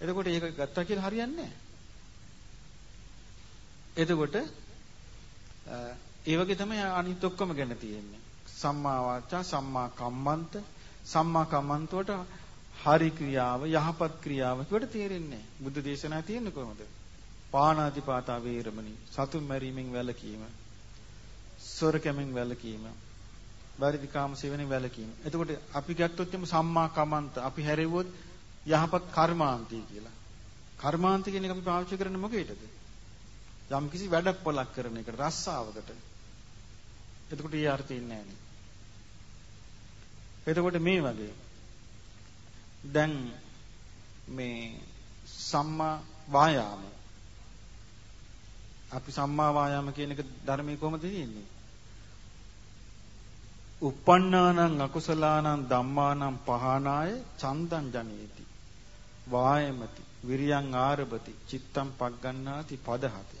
එතකොට ඒක ගත්තා කියලා හරියන්නේ නැහැ. එතකොට ඒ වගේ තමයි අනිත් ඔක්කොම ගැන තියෙන්නේ. සම්මා වාචා, සම්මා කම්මන්ත, සම්මා කම්මන්තවට හරි ක්‍රියාව, යහපත් ක්‍රියාව කියවට තේරෙන්නේ නැහැ. බුද්ධ දේශනා තියෙන්නේ කොහොමද? පාණාතිපාතා වේරමණී, සතුන් මැරීමෙන් වැළකීම, සොරකමෙන් වැළකීම, බාරිදිකාම සේවනයෙන් වැළකීම. එතකොට අපි ගත්තොත් එමු සම්මා කමන්ත අපි හැරෙව්වොත් යහපත් කර්මාන්තය කියලා. කර්මාන්ත කියන එක අපි පාවිච්චි කරන්නේ මොකේද? යම් කිසි වැඩපොලක් කරන එකට රස්සාවකට. එතකොට ඒ අර්ථය ඉන්නේ නැහැ එතකොට මේ වගේ දැන් මේ සම්මා වායාම අපි සම්මා වායාම කියන එක ධර්මයේ කොහොමද තියෙන්නේ? uppannānaṁ akusalaanaṁ dhammānaṁ pahānāය චන්දං ජනේති වායමති විරියං ආරභති චිත්තං පග්ගණ්ණාති පදහති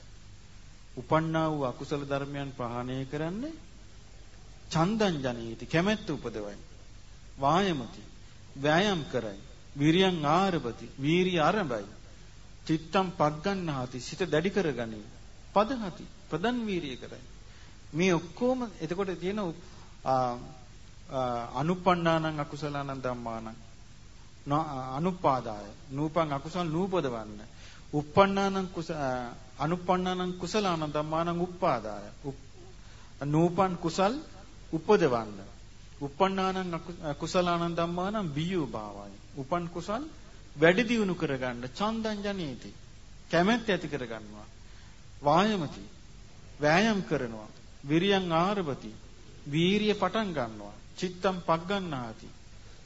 උපන්නා වූ අකුසල ධර්මයන් ප්‍රහාණය කරන්නේ චන්දං ජනේති කැමැත්ත උපදවයි. වායමති වෑයම් කරයි. විරියං ආරභති වීරිය ආරඹයි. චිත්තං පග්ගණ්ණාති සිත දැඩි කරගනී. පදහති ප්‍රදන් වීරිය කරයි. මේ ඔක්කොම එතකොට තියෙන අනුප්පන්නානං අකුසලානං ධම්මානං අනුපාදාය. නූපං අකුසල් නූපදවන්න. uppannānaṁ අනුප්පන්නානං කුසලානං ධම්මානං උප්පාදාය නූපන් කුසල් උපදවන්න. uppannānaṁ කුසලානං ධම්මානං බියු භාවයි උපන් කුසල් වැඩි දියුණු කරගන්න චන්දං ජනේති. කැමැත්ත ඇති කරගන්නවා. වායමති. වෑයම් කරනවා. විරියං ආරභති වීරිය පටන් ගන්නවා. චිත්තම් පග්ගන්නාති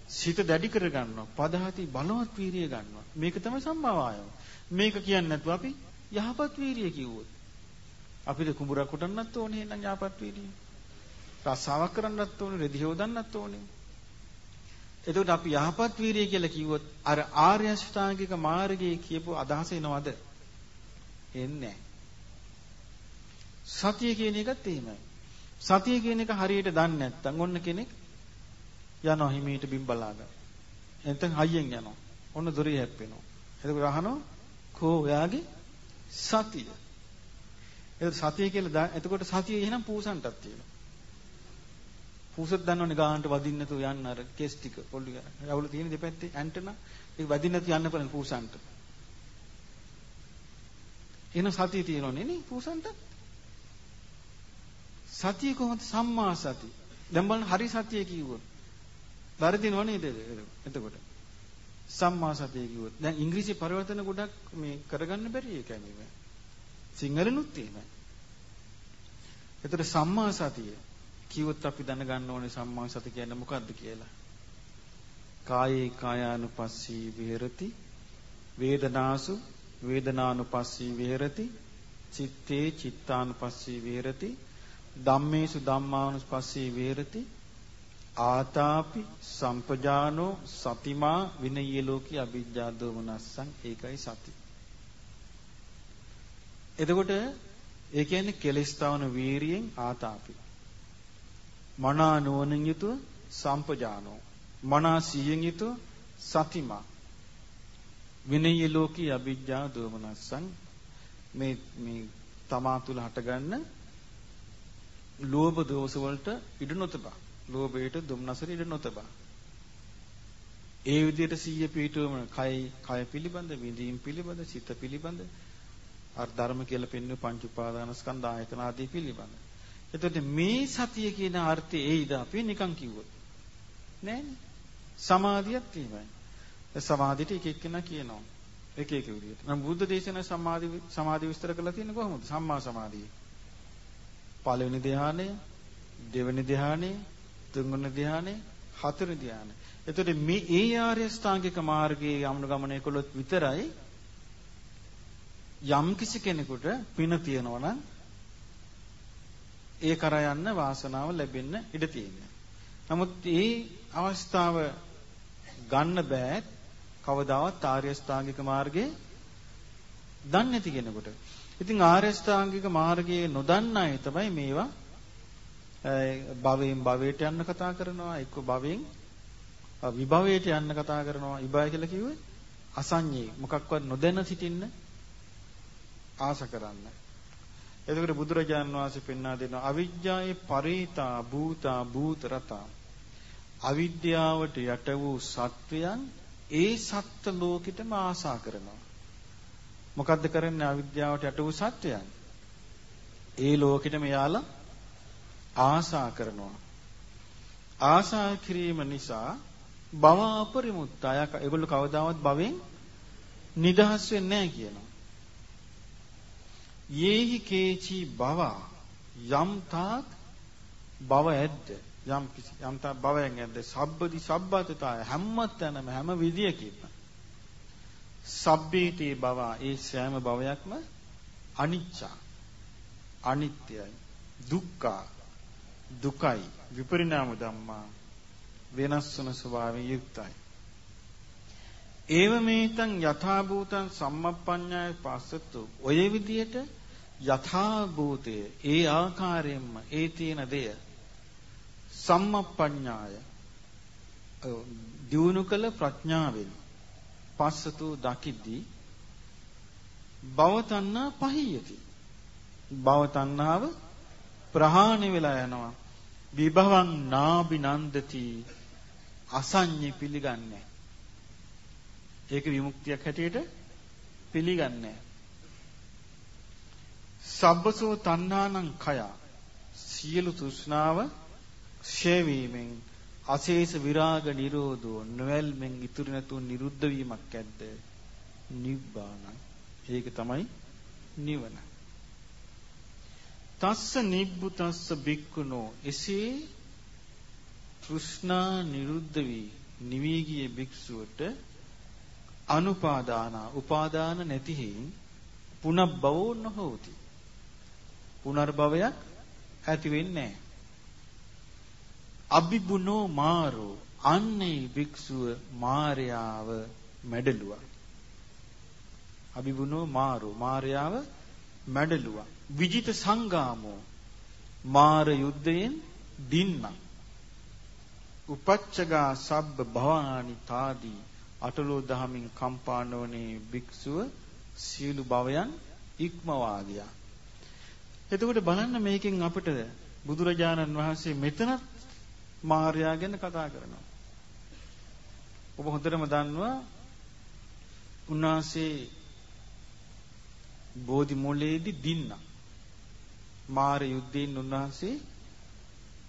සිත දැඩි කර ගන්නවා පදහති බලවත් වීරිය ගන්නවා. මේක තමයි සම්මා වායම මේක කියන්නේ නැතුව අපි යහපත් වීරිය කිව්වොත්. අපිට කුඹුරක් කොටන්නත් ඕනේ එහෙනම් යහපත් වීරිය. රස්සාවක් කරන්නත් ඕනේ රෙදි හොදන්නත් ඕනේ. එතකොට අපි යහපත් වීරිය කියලා කිව්වොත් අර ආර්ය අෂ්ටාංගික මාර්ගයේ කියපු අදහස එනවද? එන්නේ සතිය කියන එකත් එහෙමයි. සතිය කියන එක හරියට දන්නේ නැත්නම් ඔන්න කෙනෙක් යනවා හිමීට බිම් බලාගෙන. එතෙන් හයියෙන් යනවා. ඔන්න දොරේ හැප්පෙනවා. එතකොට අහනවා කෝ ඔයාගේ සතිය. එතකොට සතිය කියලා එතකොට සතිය එහෙනම් පූසන්ටක් තියෙනවා. පූසත් දන්නවනේ ගානට වදින්න නැතුව යන්න අර කෙස් ටික පොල්ලි ගන්න. රවුල තියෙන දෙපැත්තේ ඇන්ටනා ඒක වදින්න නැතුව යන්න බලන්න පූසන්ට. එහෙනම් සතිය තියෙනවනේ නේ පූසන්ට. සතිය කොහොමද සම්මා සති? දැන් බලන්න හරි සතිය කිව්වොත්. වැරදිනව නේද? එතකොට සම්මා සතිය කිව්වොත්. දැන් ඉංග්‍රීසි පරිවර්තන ගොඩක් මේ කරගන්න බැරි එකයි මේ. සිංහලෙනුත් එහෙමයි. එතකොට සම්මා සතිය කිව්වොත් අපි දැනගන්න ඕනේ සම්මා සති කියන්නේ මොකද්ද කියලා. කායේ කායානුපස්සී විහෙරති වේදනාසු වේදනානුපස්සී විහෙරති චිත්තේ චිත්තානුපස්සී විහෙරති ධම්මේසු ධම්මානුපස්සී වේරති ආතාපි සම්පජානෝ සතිමා විනය්‍ය ලෝකී අභිජ්ජා දෝමනස්සං ඒකයි සති. එතකොට ඒ කියන්නේ කෙලස්තාවන වීරියෙන් ආතාපි. මනා නුවණින් යුතුව සම්පජානෝ මනා සිහියෙන් යුතුව සතිමා විනය්‍ය ලෝකී අභිජ්ජා දෝමනස්සං මේ මේ තමා තුල හටගන්න ලෝභ දෝෂ වලට ඉඩ නොතබා. ලෝභයට දුම්නසට ඉඩ නොතබා. ඒ විදිහට සීය පීඨවම කය කය පිළිබඳ විඳීම් පිළිබඳ සිත පිළිබඳ අර ධර්ම කියලා පෙන්වන පංච උපාදානස්කන්ධ ආයතන ආදී පිළිබඳ. එතකොට මේ සතිය කියන අර්ථය ඒයිද අපි නිකන් කිව්වොත්. නෑනේ. සමාධියත් එහෙමයි. සමාධියට එක එක්කෙනා කියනවා. එක එක විදිහට. නම් බුද්ධ දේශනා සමාධි සමාධි විස්තර කරලා තියෙන්නේ කොහොමද? සම්මා සමාධිය. පළවෙනි ධ්‍යානය, දෙවෙනි ධ්‍යානය, තුන්වෙනි ධ්‍යානය, හතරවෙනි ධ්‍යානය. එතකොට මේ ඒ ආර්ය ශ්‍රාංගික මාර්ගයේ යමුණු ගමනේ කළොත් විතරයි යම් කිසි කෙනෙකුට පින තියනවා නම් ඒ කරා යන්න වාසනාව ලැබෙන්න ඉඩ තියෙනවා. නමුත් මේ අවස්ථාව ගන්න බෑ කවදාවත් ආර්ය ශ්‍රාංගික මාර්ගයේ දන්නේ නැති කෙනෙකුට. ඉතින් ආරෂ්ඨාංගික මාර්ගයේ නොදන්න අය තමයි මේවා භවයෙන් භවයට යන්න කතා කරනවා එක්ක භවයෙන් විභවයට යන්න කතා කරනවා ඉබය කියලා කිව්වේ අසඤ්ඤේ මොකක්වත් නොදැන සිටින්න ආස කරන්න. එතකොට බුදුරජාන් වහන්සේ පෙන්වා දෙනවා අවිජ්ජායේ පරේතා භූතා භූත රතා අවිද්‍යාවට යට වූ සත්වයන් ඒ සත්ත්ව ලෝකෙටම ආසා කරනවා. මොකද්ද කරන්නේ අවිද්‍යාවට යට වූ සත්වයන්? ඒ ලෝකෙටම යාලා ආසා කරනවා. ආසා කිරීම නිසා භව අපරිමුක්තය. ඒගොල්ලෝ කවදාවත් භවෙන් නිදහස් වෙන්නේ නැහැ කියනවා. යේහි කේචි භව යම් තාක් භව ඇද්ද යම් කිසි යම් තාක් භවයෙන් ඇද්ද සබ්බදි සබ්බතය හැම තැනම හැම විදියකින්ම සබ්බීති භව ඒ සෑම භවයක්ම අනිච්ච අනිත්‍යයි දුක්ඛ දුකයි විපරිණාම ධම්මා වෙනස් වන ස්වභාවයෙන් යුක්තයි. ඒව මේතං යථා භූතං සම්මප්පඤ්ඤාය පස්සතු ඔය විදියට යථා භූතය ඒ ආකාරයෙන්ම ඒ තියෙන දෙය සම්මප්පඤ්ඤාය දියුණු කළ ප්‍රඥාවෙන් පස්සතු දකිද්දී භව තණ්හා පහියති භව තණ්හාව ප්‍රහාණය වෙලා යනවා. විභවං නාබිනන්දති අසඤ්ඤි පිළිගන්නේ. ඒක විමුක්තියක් හැටියට පිළිගන්නේ. සබ්බසෝ තණ්හානං කය සියලු තෘෂ්ණාව ක්ෂය වීමෙන් අශේෂ විරාග නිරෝධෝ නොවැල්මෙන් ඉතුරු නැතුව නිරුද්ධ වීමක් ඇද්ද? නිබ්බාන ඒක තමයි නිවන. තස්ස නිබ්බුතස්ස බික්කුණෝ එසේ තෘෂ්ණා නිරුද්ධ වී නිවී ගිය භික්ෂුවට අනුපාදාන උපාදාන නැති හේයින් පුනබ්බවෝ නොහෝති. පුනර්භවයක් ඇති වෙන්නේ නැහැ. අබිබුනෝ මාරෝ අන්නේ භික්ෂුව මාර්යාව මැඩලුවා. අබිබුනෝ මාරෝ මාර්යාව මැඩලුවා. විජිත සංගාමෝ මාර යුද්ධයෙන් දින්නා උපච්චගා සබ්බ භවානි තාදී අටලෝ දහමින් කම්පා නොවනේ භික්ෂුව සියලු භවයන් ඉක්මවා ගියා. එතකොට බලන්න මේකෙන් අපිට බුදුරජාණන් වහන්සේ මෙතනත් මාර්යා ගැන කතා කරනවා. ඔබ හොඳටම දන්නවා උන්වහන්සේ බෝධි මූලයේදී දින්නා. මාර යුද්ධයෙන් උන්වහන්සේ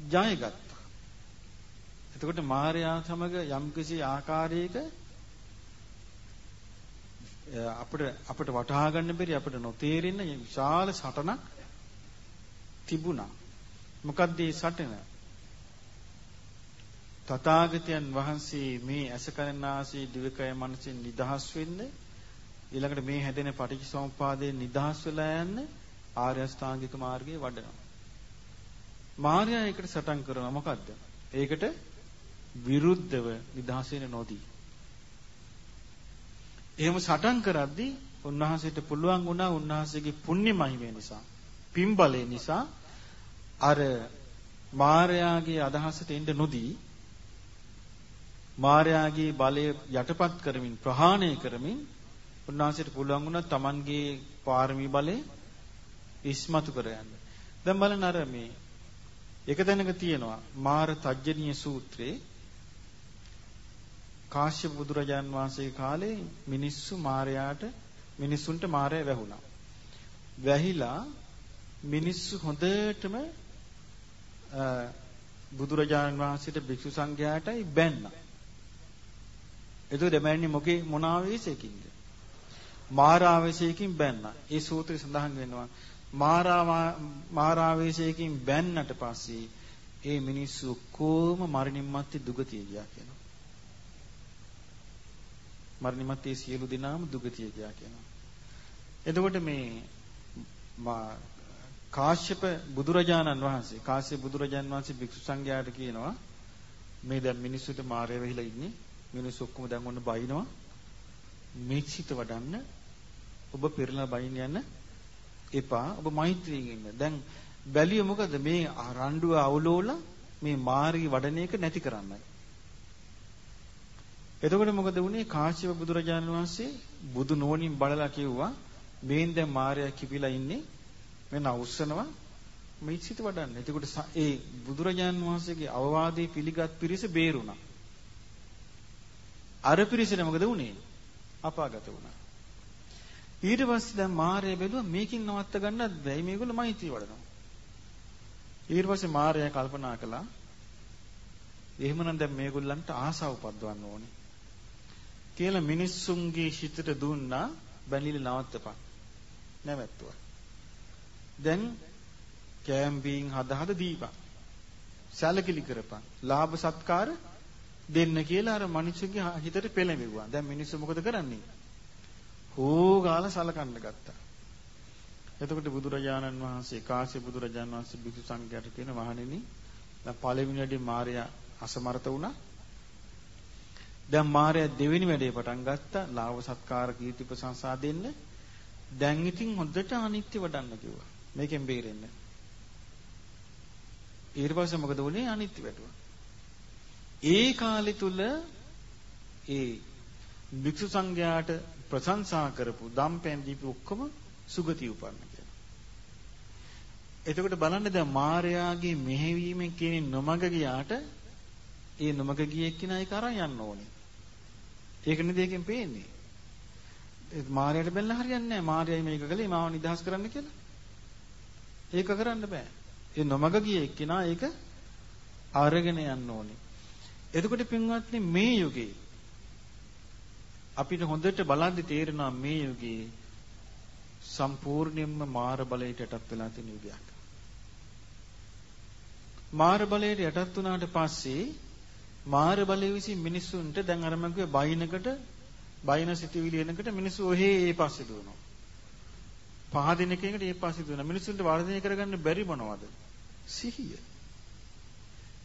ජයගත්තා. එතකොට මාර්යා සමග යම්කිසි ආකාරයක අපිට අපිට වටහා ගන්න බැරි අපිට නොතේරෙන විශාල සටනක් තිබුණා. මොකද්ද මේ සටන? තථාගතයන් වහන්සේ මේ අසකරණාසී දිවකය මනසින් නිදහස් වෙන්න ඊළඟට මේ හැදෙන පටිච්චසමුපාදයෙන් නිදහස් වෙලා යන්න ආර්ය අෂ්ටාංගික මාර්ගයේ වඩනවා. මාර්යා ඒකට සටන් කරනවා මොකද්ද? ඒකට විරුද්ධව නිදහස් වෙන්න නොදී. එහෙම සටන් කරද්දී උන්වහන්සේට පුළුවන් වුණා උන්වහන්සේගේ පුණ්‍ය මහිමය නිසා, පින්බලය නිසා අර මාර්යාගේ අදහසට එන්න නොදී මාර්යාගේ බලය යටපත් කරමින් ප්‍රහාණය කරමින් උන්වහන්සේට පුළුවන් වුණා Tamanගේ පාරමී බලය ඉස්මතු කර යන්න. දැන් බලන්න අර මේ එක තැනක තියෙනවා මාර තජ්ජනීය සූත්‍රයේ කාශ්‍යප බුදුරජාන් වහන්සේගේ කාලේ මිනිස්සු මාරයාට මිනිසුන්ට මාරය වැහුණා. වැහිලා මිනිස්සු හොඳටම බුදුරජාණන් වහන්සේට භික්ෂු සංඝයාටයි බැන්නා. එතකොට දෙමන්නේ මොකේ මොන ආවේශයකින්ද? මාරාවේශයකින් බැන්නා. ඒ සූත්‍රය සඳහන් වෙනවා. මාරා මාරාවේශයකින් බැන්නට පස්සේ ඒ මිනිස්සු කොහොම මරණින් මත්තේ දුගතිය ගියා කියනවා. මරණින් මත්තේ සියලු දෙනාම දුගතිය ගියා කියනවා. එතකොට මේ කාශ්‍යප බුදුරජාණන් වහන්සේ කාශ්‍යප බුදුරජාණන් වහන්සේ භික්ෂු සංඝයාට කියනවා මේ දැන් මිනිස්සුන්ට මාරය වෙහිලා ඉන්නේ මිනිස්සු ඔක්කොම දැන් ඔන්න බයිනවා මේ සිත වඩන්න ඔබ පෙරලා බයින් යන්න එපා. ඔබ මෛත්‍රියෙන් ඉන්න. දැන් බැලිය මොකද මේ රණ්ඩුව අවුලෝලා මේ මාර්ගي වඩන එක නැති කරන්නයි. එතකොට මොකද වුනේ කාශ්‍යප බුදුරජාණන් වහන්සේ බුදු නෝනින් බලලා කිව්වා මේන් දැන් මාර්යා කිපිලා ඉන්නේ මෙන්න අවුස්සනවා මේ සිත වඩන්න. එතකොට ඒ බුදුරජාණන් වහන්සේගේ අවවාදයේ පිළිගත් පිරිස බේරුණා. අර පිරිසට මොකද වුනේ? අපාගත වුණා. ඊට පස්සේ දැන් මාර්ය බැලුවා මේකින් නවත්ත ගන්නත් බැයි මේගොල්ලෝ මෛත්‍රී වඩනවා. ඊට පස්සේ මාර්යා කල්පනා කළා එහෙමනම් දැන් මේගොල්ලන්ට ආසාව උපද්දවන්න ඕනේ. කියලා මිනිස්සුන්ගේ හිතට දුන්නා බැනිලි නවත්තපන්. නැවැත්තුවා. දැන් කෑම්බීන් හද හද දීපන්. සැලකිලි කරපන්. ලාභ සත්කාර දෙන්න කියලා අර මිනිස්සුගේ හිතට පෙළඹෙවුවා. දැන් මිනිස්සු මොකද කරන්නේ? හෝ ගාලා සලකන්න ගත්තා. එතකොට බුදුරජාණන් වහන්සේ කාශ්‍යප බුදුරජාණන් වහන්සේ භික්ෂු සංඝයාට කියන මහණෙනි දැන් පළවෙනි වැඩේ මාර්යා අසමර්ථ වුණා. දැන් මාර්යා දෙවෙනි වැඩේ පටන් ගත්තා. ලාභ සත්කාර කීර්ති ප්‍රශංසා දෙන්න. දැන් ඉතින් හොඳට අනිත්‍ය වඩන්න කිව්වා. මේකෙන් බේරෙන්න. ඊට පස්සේ මොකද වුනේ අනිත්‍ය වැටුණා. ඒ කාලෙ තුල ඒ භික්ෂු සංඝයාට ප්‍රශංසා කරපු දම්පැන් දීපු ඔක්කොම සුගති උපන්න කියලා. එතකොට බලන්න දැන් මාර්යාගේ මෙහෙවීමෙන් කියන්නේ නොමග ගියාට ඒ නොමග ගියේ එක්කිනා ඒක අරන් යන්න ඕනේ. ඒක නේද එකෙන් පේන්නේ. ඒ මාර්යාට බැලලා හරියන්නේ නැහැ. මාර්යයි මේක කළේ මාව නිදහස් කරන්න කියලා. ඒක කරන්න බෑ. ඒ නොමග ගියේ එක්කිනා ඒක අරගෙන යන්න ඕනේ. එතකොට පින්වත්නි මේ යුගයේ අපිට හොඳට බලද්දි තේරෙනවා මේ යුගයේ සම්පූර්ණයෙන්ම මාර බලයට යටත් වෙලා තියෙන යුගයක්. මාර බලයට යටත් වුණාට පස්සේ මාර බලය විසින් මිනිස්සුන්ට දැන් අර මම කිව්වේ බයිනකට බයින සිටිවිලි එනකට මිනිස්සු ඔහේ ඒ පස්සේ දුවනවා. පහ දිනකයකට ඒ පස්සේ දුවනවා. මිනිස්සුන්ට වර්ධනය කරගන්න බැරි මොනවද? සිහිය.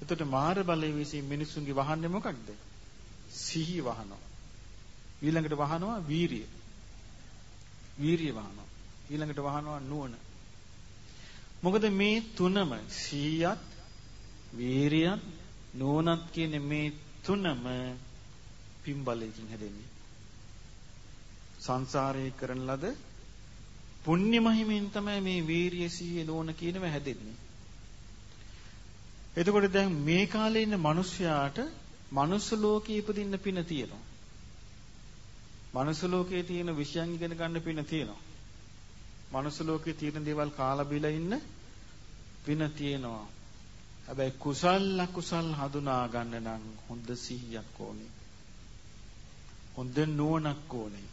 එතකොට මාර බලය විසින් මිනිස්සුන්ගේ වහන්නේ මොකක්ද? සිහිය වහනවා. ඊළඟට වහනවා වීරිය. වීරිය වහනවා. ඊළඟට වහනවා නුවණ. මොකද මේ තුනම සීයත් වීරියත් නුවණත් කියන මේ තුනම පින්බලයෙන් හැදෙන්නේ. සංසාරේ කරන ලද පුණ්‍ය මහිමෙන් තමයි මේ වීරිය සීය නුවණ කියනව හැදෙන්නේ. එතකොට දැන් මේ කාලේ ඉන්න මිනිස්යාට මනුස්ස ලෝකේ ඉපදින්න පින තියෙනවා. මනුස්ස ලෝකයේ තියෙන විෂයන් ඉගෙන ගන්න පින තියෙනවා. මනුස්ස ලෝකයේ තියෙන දේවල් කාලා බීලා ඉන්න පින තියෙනවා. හැබැයි කුසල් අකුසල් හඳුනා ගන්න නම් හොඳ සිහියක් ඕනේ. හොඳ නුවණක් ඕනේ.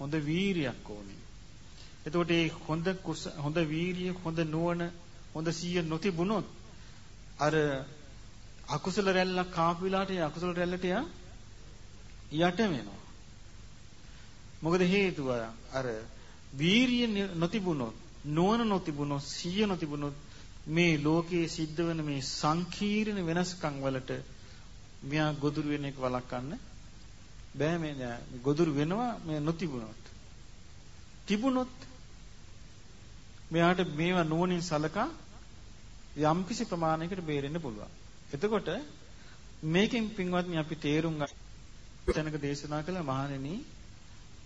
හොඳ වීරියක් ඕනේ. එතකොට මේ හොඳ හොඳ වීරිය, හොඳ නුවණ, හොඳ සිහිය නොතිබුණොත් අර අකුසල රැල්ලක් කාපු වෙලාවට ඒ අකුසල රැල්ලට යට වෙනවා. මොකද හේතුව අර වීරිය නොතිබුණොත් නුවණ නොතිබුණොත් සිහිය නොතිබුණොත් මේ ලෝකයේ සිද්ධ වෙන මේ සංකීර්ණ වෙනස්කම් වලට මෙයා ගොදුරු වෙන එක වළක්වන්න බෑ මේ ගොදුරු වෙනවා මේ නොතිබුණොත් තිබුණොත් මෙයාට මේවා නුවණින් සලකා යම්කිසි ප්‍රමාණයකට බේරෙන්න පුළුවන්. එතකොට මේකෙන් පින්වත්නි අපි තේරුම් ගන්න තැනක දේශනා කළ මහණෙනි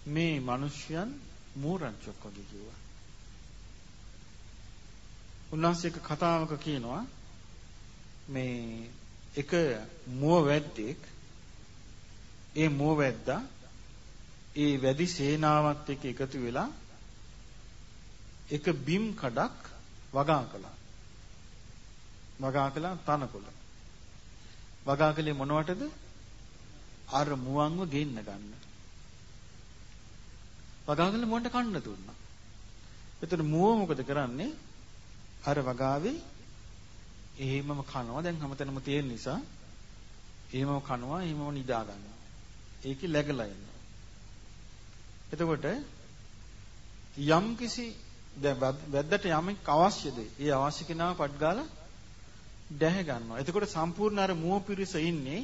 මේ මිනිස්යන් මෝරංචොක් වගේ කිව්වා. උන්වහන්සේ එක කතාවක කියනවා මේ එක මුව වැද්දෙක් ඒ මුව වැද්දා ඒ වැඩි සේනාවත් එක්ක එකතු වෙලා එක බිම් කඩක් වගා කළා. වගා කළා තනකොළ. වගා කළේ මොනවටද? අර මුවන්ව ගෙන්න ගන්න. වගා කළ මුවන්ට කන්න දුන්නා. එතන මුව මොකද කරන්නේ? අර වගාවේ එහෙමම කනවා. දැන් හැමතැනම තියෙන නිසා එහෙමම කනවා, එහෙමම නිදා ගන්නවා. ඒකේ läගලා ඉන්නවා. එතකොට යම්කිසි දැන් වැද්දට යමක් අවශ්‍යද? ඒ අවශ්‍ය කෙනාව පට්ගාලා දැහැ ගන්නවා. එතකොට සම්පූර්ණ අර මුව පිරිස ඉන්නේ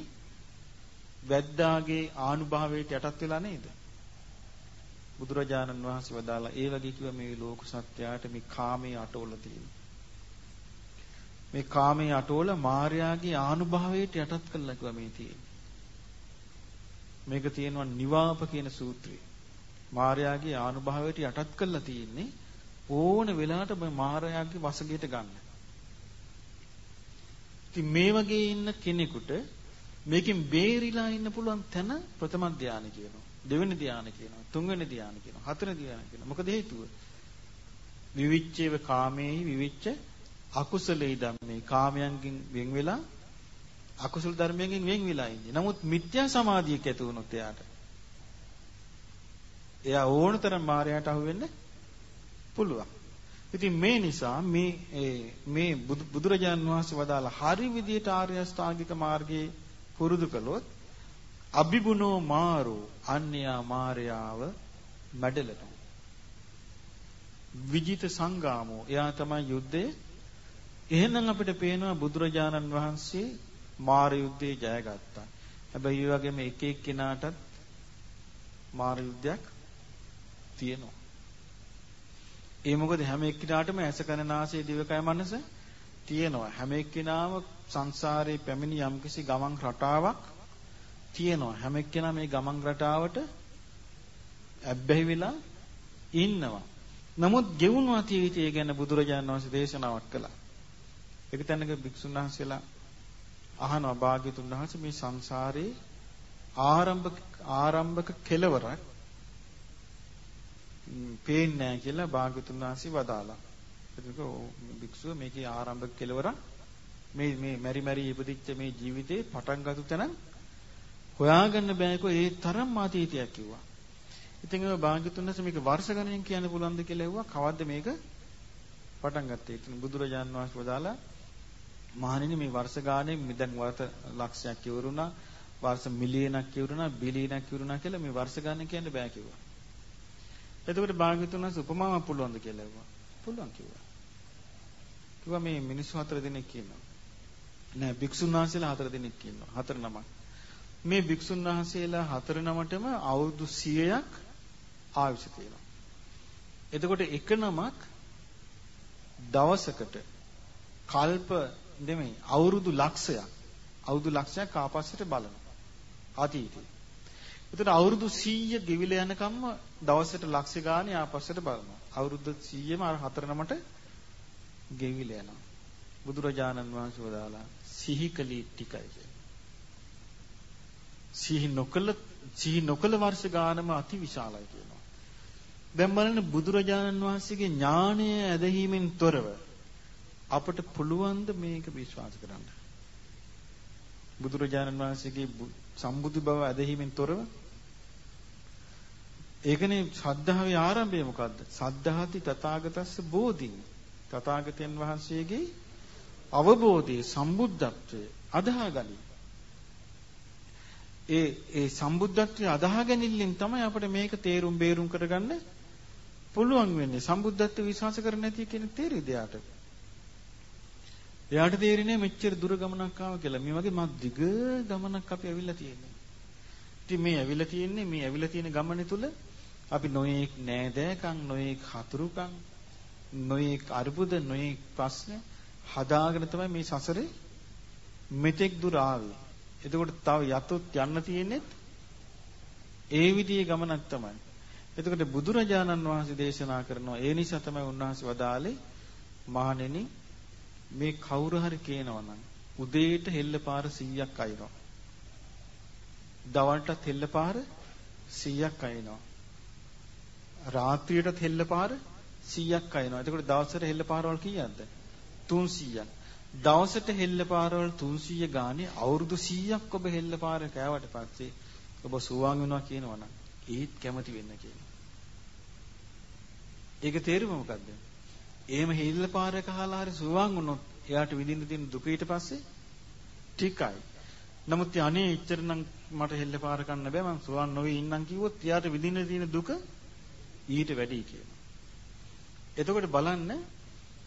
වැද්දාගේ ආනුභාවයට යටත් වෙලා නේද? බුදුරජාණන් වහන්සේ වදාලා ඒ වගේ කිව්ව මේ ලෝක සත්‍යයට මේ කාමයේ අටවල තියෙන. මේ කාමයේ අටවල මායාගේ ආනුභාවයට යටත් කළා කිව්වා මේ තියෙන්නේ. මේක තියෙනවා නිවාප කියන සූත්‍රය. මායාගේ ආනුභාවයට යටත් කළා තියෙන්නේ ඕන වෙලාවට මේ මායාගේ වසඟයට ගන්න. ඉතින් මේ වගේ ඉන්න කෙනෙකුට මේකෙන් බේරිලා ඉන්න පුළුවන් තැන ප්‍රථම ධානය කියනවා. දෙවෙනි ධානය කියනවා. තුන්වෙනි ධානය කියනවා. හතරවෙනි ධානය කියනවා. මොකද හේතුව? විවිච්ඡේව කාමේහි විවිච්ඡ අකුසලේ ධම්මේ කාමයන්ගෙන් වෙන් වෙලා අකුසල ධර්මයෙන් වෙන් වෙලා ඉන්නේ. නමුත් මිත්‍යා සමාධියක ඇති වුණොත් එයාට එයා ඕනතරම් මායයට අහු වෙන්න පුළුවන්. ඉතින් මේ නිසා මේ මේ බුදුරජාන් වහන්සේ වදාළ හරි විදියට ආර්ය අෂ්ටාංගික මාර්ගයේ පුරුදු කළොත් අභිගුණෝ මාරෝ අන්‍යා මාර්යාව මැඩලට විජිත සංගාමෝ එයා තමයි යුද්ධේ එහෙනම් අපිට පේනවා බුදුරජාණන් වහන්සේ මාර යුද්ධේ ජයගත්තා. හැබැයි ඒ වගේම එක එක්කිනාටත් මාර යුද්ධයක් තියෙනවා. ඒ මොකද හැම එක්කිනාටම ඇස කන නාසය දිවකය මනස තියෙනවා. හැම එක්කිනාම සංසාරේ පැමිණි යම්කිසි ගමන් රටාවක් තියෙනවා. හැම එක්කෙනා මේ ගමන් රටාවට ඇබ්බැහි වෙලා ඉන්නවා. නමුත් ගෙවුණු අතීතය ගැන බුදුරජාණන් වහන්සේ දේශනාවක් කළා. ඒක තැනක භික්ෂුන් වහන්සේලා අහනවා භාග්‍යතුන් වහන්සේ මේ සංසාරේ ආරම්භක ආරම්භක කෙලවරක් පේන්නේ නැහැ කියලා භාග්‍යතුන් වහන්සේ වදාලා. ඒක භික්ෂුව මේකේ ආරම්භක කෙලවරක් මේ මේ මෙරි මෙරි ඉපදිච්ච මේ ජීවිතේ පටන් ගත්ත තැන හොයාගන්න බෑකෝ ඒ තරම් අතීතයක් කිව්වා. ඉතින් ඒ භාග්‍යතුන් වහන්සේ මේක වර්ෂ ගණනෙන් කියන්න පුළුවන්ද කියලා ඇහුවා. කවද්ද මේක පටන් ගත්තේ? ඉතින් බුදුරජාන් වහන්සේ වදාලා මහණෙනි මේ වර්ෂ ගානේ දැන් වර්ත ලක්ෂයක් ඉවරුණා. වර්ෂ මිලියනක් ඉවරුණා, බිලියනක් ඉවරුණා කියලා මේ වර්ෂ ගානේ කියන්න බෑ කිව්වා. එතකොට භාග්‍යතුන් වහන්සේ උපමාවක් පුළුවන්ද කියලා ඇහුවා. පුළුවන් කිව්වා. කිව්වා මේ මිනිස්සු හතර දෙනෙක් ඉන්නවා. නෑ භික්ෂුන් වහන්සේලා හතර දෙනෙක් ඉන්නවා. හතර නමක්. මේ භික්ෂුන් වහන්සේලා හතර නමටම අවුරුදු 100ක් ආයුෂ තියෙනවා. එතකොට එක නමක් දවසකට කල්ප නෙමෙයි අවුරුදු ලක්ෂයක් අවුරුදු ලක්ෂයක් ආපස්සට බලනවා. අතීතේ. එතකොට අවුරුදු 100 ගෙවිලා යනකම්ම දවසට ලක්ෂ ගානේ ආපස්සට බලනවා. අවුරුදු 100ම අර හතර නමට ගෙවිලා යනවා. බුදුරජාණන් වහන්සේ වදාලා සිහිකලී ටිකයි කියන්නේ. සිහි නොකළ සිහි නොකළ වර්ෂ ගානම අති විශාලයි කියනවා. දැන් බලන්න බුදුරජාණන් වහන්සේගේ ඥානය ඇදහිීමෙන් තොරව අපට පුළුවන් ද මේක විශ්වාස කරන්න? බුදුරජාණන් වහන්සේගේ සම්බුදු බව ඇදහිීමෙන් තොරව ඒකනේ ශ්‍රද්ධාවේ ආරම්භය මොකද්ද? සද්ධාති තථාගතස්ස බෝධින්. තථාගතයන් වහන්සේගේ අවබෝධයේ සම්බුද්ධත්වය අදහාගනි. ඒ ඒ සම්බුද්ධත්වයේ අදහාගැනීමෙන් තමයි අපිට මේක තේරුම් බේරුම් කරගන්න පුළුවන් වෙන්නේ. සම්බුද්ධත්ව විශ්වාස කරන්නේ නැති කෙනෙක් තේරෙයිද යාට? එයාට තේරෙන්නේ මෙච්චර දුර ගමනක් ආවා කියලා. මේ වගේ මා දිග ගමනක් අපි ඇවිල්ලා තියෙන්නේ. ඉතින් මේ ඇවිල්ලා තියෙන්නේ මේ ඇවිල්ලා තියෙන ගමනේ තුල අපි නොයේක් නෑදෑකම් නොයේක් හතුරුකම් නොයේක් අරුබුද නොයේක් ප්‍රශ්න හදාගෙන තමයි මේ සසරේ මෙතෙක් දුර ආවේ. එතකොට තව යතොත් යන්න තියෙන්නේ ඒ විදිහේ ගමනක් තමයි. එතකොට බුදුරජාණන් වහන්සේ දේශනා කරනවා ඒ නිසා තමයි උන්වහන්සේ වදාළේ මහණෙනි මේ කවුරු හරි කියනවනම් උදේට හෙල්ලපාර 100ක් අයිනවා. දවල්ටත් හෙල්ලපාර 100ක් අයිනවා. රාත්‍රියටත් හෙල්ලපාර 100ක් අයිනවා. එතකොට දවසට හෙල්ලපාරවල් කීයක්ද? 300ක්. දවසට හෙල්ලපාරවල් 300 ගානේ අවුරුදු 100ක් ඔබ හෙල්ලපාර කෑවට පස්සේ ඔබ සුවාන් වෙනවා කියනවනම් ඒත් කැමති වෙන්න කියනවා. ඒක තේරුම මොකද්ද? එහෙම හෙල්ලපාර කහලා හරි සුවාන් වුණොත් එයාට විඳින්න තියෙන දුක ඊට පස්සේ ටිකයි. නමුත් අනේ එච්චර නම් මට හෙල්ලපාර කන්න බෑ මං සුවාන් නොවි ඉන්නම් කිව්වොත් එයාට විඳින්න තියෙන දුක ඊට වැඩි කියනවා. එතකොට බලන්න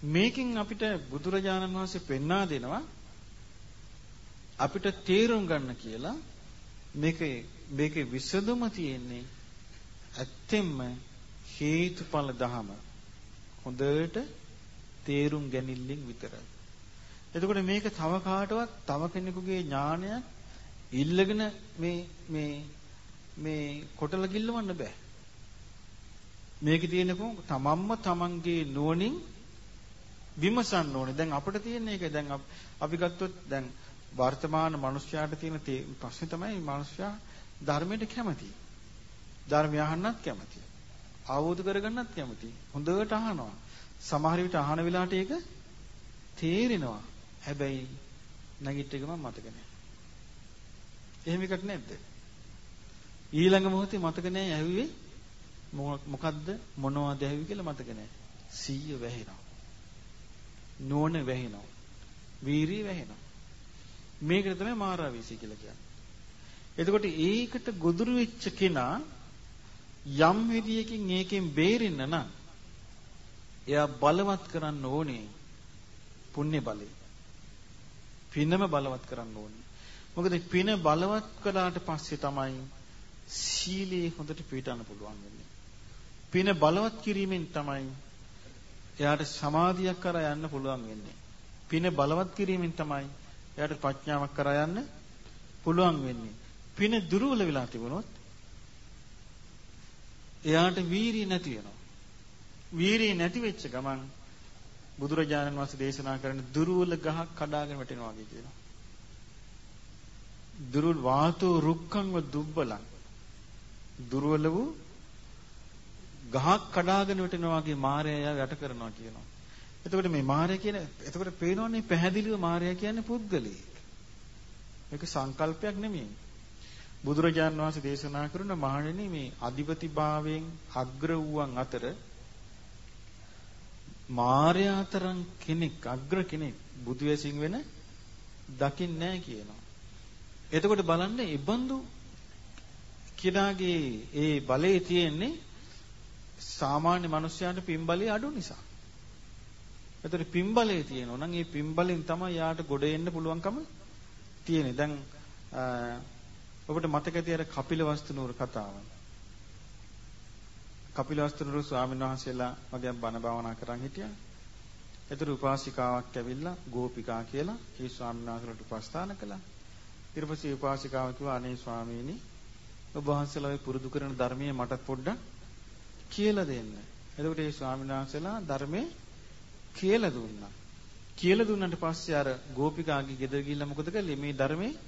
මේකෙන් අපිට බුදුරජාණන් වහන්සේ පෙන්වා දෙනවා අපිට තේරුම් ගන්න කියලා මේකේ මේකේ විසඳුම තියෙන්නේ ඇත්තෙන්ම හේතුඵල ධහම හොඳට තේරුම් ගැනීමෙන් විතරයි. එතකොට මේක තව කාටවත් තව කෙනෙකුගේ ඥානයක් ඉල්ලගෙන මේ මේ මේ කොටල ගිල්ලවන්න බෑ. මේකේ තියෙන තමන්ම තමන්ගේ නුවණින් විමසන්න ඕනේ. දැන් අපිට තියෙන එක දැන් අපි ගත්තොත් දැන් වර්තමාන මිනිස්යාට තියෙන ප්‍රශ්නේ තමයි මිනිස්යා ධර්මයට කැමති. ධර්මය අහන්නත් කැමති. අවබෝධ කරගන්නත් කැමති. හොඳට අහනවා. සමහර විට අහන වෙලාවට ඒක තේරෙනවා. හැබැයි නැගිට එක මම මතක නැහැ. එහෙම එකක් නැද්ද? ඊළඟ මොහොතේ මතක නැහැ ඇහුවේ මොකද්ද මොනවද ඇහුවේ කියලා මතක නැහැ. සීය වැහෙනවා. නෝන වැහෙනවා. වීරිය වැහෙනවා. මේකට තමයි මාරාවීසි කියලා කියන්නේ. එතකොට ඒකට ගොදුරු වෙච්ච කෙනා යම් විදියකින් ඒකෙන් බේරෙන්න නම් එයා බලවත් කරන්න ඕනේ පුණ්‍ය බලය. පිනම බලවත් කරන්න ඕනේ. මොකද පින බලවත් කළාට පස්සේ තමයි සීලේ හොඳට පිළිටන්න පුළුවන් වෙන්නේ. පින බලවත් කිරීමෙන් තමයි එයාට සමාධියක් කරා යන්න පුළුවන් වෙන්නේ. පින බලවත් කිරීමෙන් තමයි එයාට ප්‍රඥාවක් කරා යන්න පුළුවන් වෙන්නේ. පින දුර්වල වෙලා තිබුණොත් එයාට වීරිය නැති වෙනවා. වීරිය නැති වෙච්ච ගමන් බුදුරජාණන් වහන්සේ දේශනා කරන දුර්වල ගහක් කඩාගෙන වැටෙනවා වගේ කියනවා. දුර්වල වාතෝ රුක්ඛංව දුබ්බලං දුර්වල වූ ගහක් කඩාගෙන වැටෙනවා වගේ මායя යට කරනවා කියනවා. එතකොට මේ මායя කියන එතකොට පේනෝනේ පැහැදිලිව මායя කියන්නේ පුද්ගලෙක්. මේක සංකල්පයක් නෙමෙයි. බුදුරජාන් වහන්සේ දේශනා කරන මහණෙනි මේ අධිපතිභාවයෙන් අග්‍ර වූවන් අතර මායයාතරන් කෙනෙක් අග්‍ර කෙනෙක් බුදු වෙසින් වෙන දකින්නේ නැහැ කියනවා. එතකොට බලන්න ඉබඳු කෙනාගේ ඒ බලේ තියෙන්නේ සාමාන්‍ය මිනිස්යාට පින්බලය අඩු නිසා. එතකොට පින්බලය තියෙනවා නම් ඒ පින්බලෙන් තමයි යාට ගොඩ එන්න පුළුවන්කම තියෙන්නේ. දැන් ඔබට මතක ඇති අර කපිලවස්තු නුවර කතාව. කපිලවස්තු නුවර ස්වාමීන් වහන්සේලා වගේ බණ භාවනා කරන් හිටියා. ඒතර උපාසිකාවක් ඇවිල්ලා ගෝපිකා කියලා ඒ ස්වාමීන් වහන්සේලාට උපස්ථාන කළා. ඊට පස්සේ උපාසිකාව කිව්වා අනේ ස්වාමීනි ඔබ වහන්සේලා ඔය පුරුදු කරන ධර්මයේ මටත් පොඩ්ඩක් කියලා දෙන්න. එතකොට ඒ ස්වාමීන් වහන්සේලා ධර්මයේ කියලා දුන්නා. කියලා දුන්නාට පස්සේ අර ගෝපිකාගේ ගෙදර ගිහිල්ලා මොකද කළේ? මේ ධර්මයේ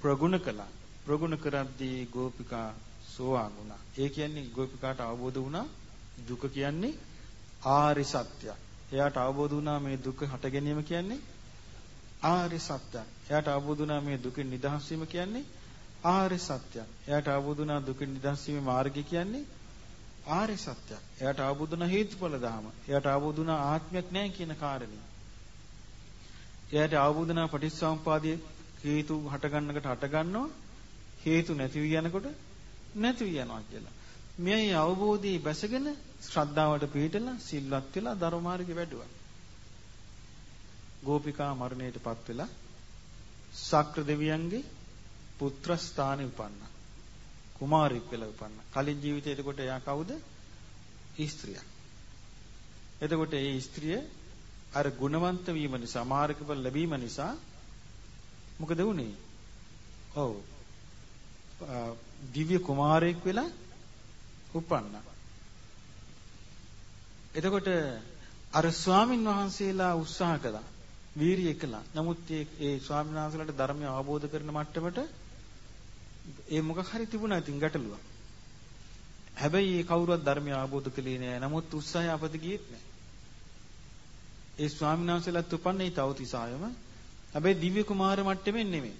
ප්‍රගුණ කළා. ප්‍රගුණ කරද්දී ගෝපිකා සෝවාන් වුණා. ඒ කියන්නේ ගෝපිකාට අවබෝධ වුණා දුක කියන්නේ ආරි සත්‍යයක්. එයාට අවබෝධ වුණා මේ දුක හට ගැනීම කියන්නේ ආරි සත්‍යයක්. එයාට අවබෝධ වුණා මේ දුකෙන් නිදහස් වීම කියන්නේ ආරි සත්‍යයක්. එයාට අවබෝධ වුණා දුකෙන් නිදහස් වීමේ මාර්ගය කියන්නේ ආරි සත්‍යයක්. එයාට අවබෝධ වුණා හේතුඵල ධහම. එයාට අවබෝධ වුණා ආත්මයක් නැහැ කියන කාරණේ. එයාට අවබෝධ වුණා පටිච්චසමුපාදයේ හේතු හට ගන්නකට හට ගන්නවා හේතු නැති වී යනකොට නැති වී යනවා කියලා. මේ අවබෝධී බැසගෙන ශ්‍රද්ධාවට පිළිටලා සිල්වත් වෙලා ධර්ම මාර්ගේ වැඩුවා. ගෝපිකා මරණයටපත් වෙලා ශක්‍ර දෙවියන්ගේ පුත්‍ර ස්ථානෙ උපන්නා. කුමාරයෙක් වෙලා උපන්නා. කලින් ජීවිතේ එතකොට එයා කවුද? ස්ත්‍රියක්. එතකොට ඒ ස්ත්‍රිය අර ගුණවන්ත වීම නිසා මාර්ගඵල ලැබීම නිසා මොකද වුනේ? ඔව්. දිව්‍ය කුමාරයෙක් වෙලා උපන්නා. එතකොට අර ස්වාමින් වහන්සේලා උත්සාහ කළා. වීරිය කළා. නමුත් ඒ ඒ ස්වාමීන් වහන්සේලාට ධර්මය අවබෝධ කරන මට්ටමට ඒ මොකක් හරි තිබුණා ඉතින් ගැටලුවක්. හැබැයි ඒ කවුරුවත් ධර්මය අවබෝධ කළේ නෑ. නමුත් උත්සාහය අපත ගියෙත් නෑ. ඒ ස්වාමීන් වහන්සේලාත් උපන්නේ තවතිසායම. හැබැයි දිව්‍ය කුමාර මට්ටමින් නෙමෙයි.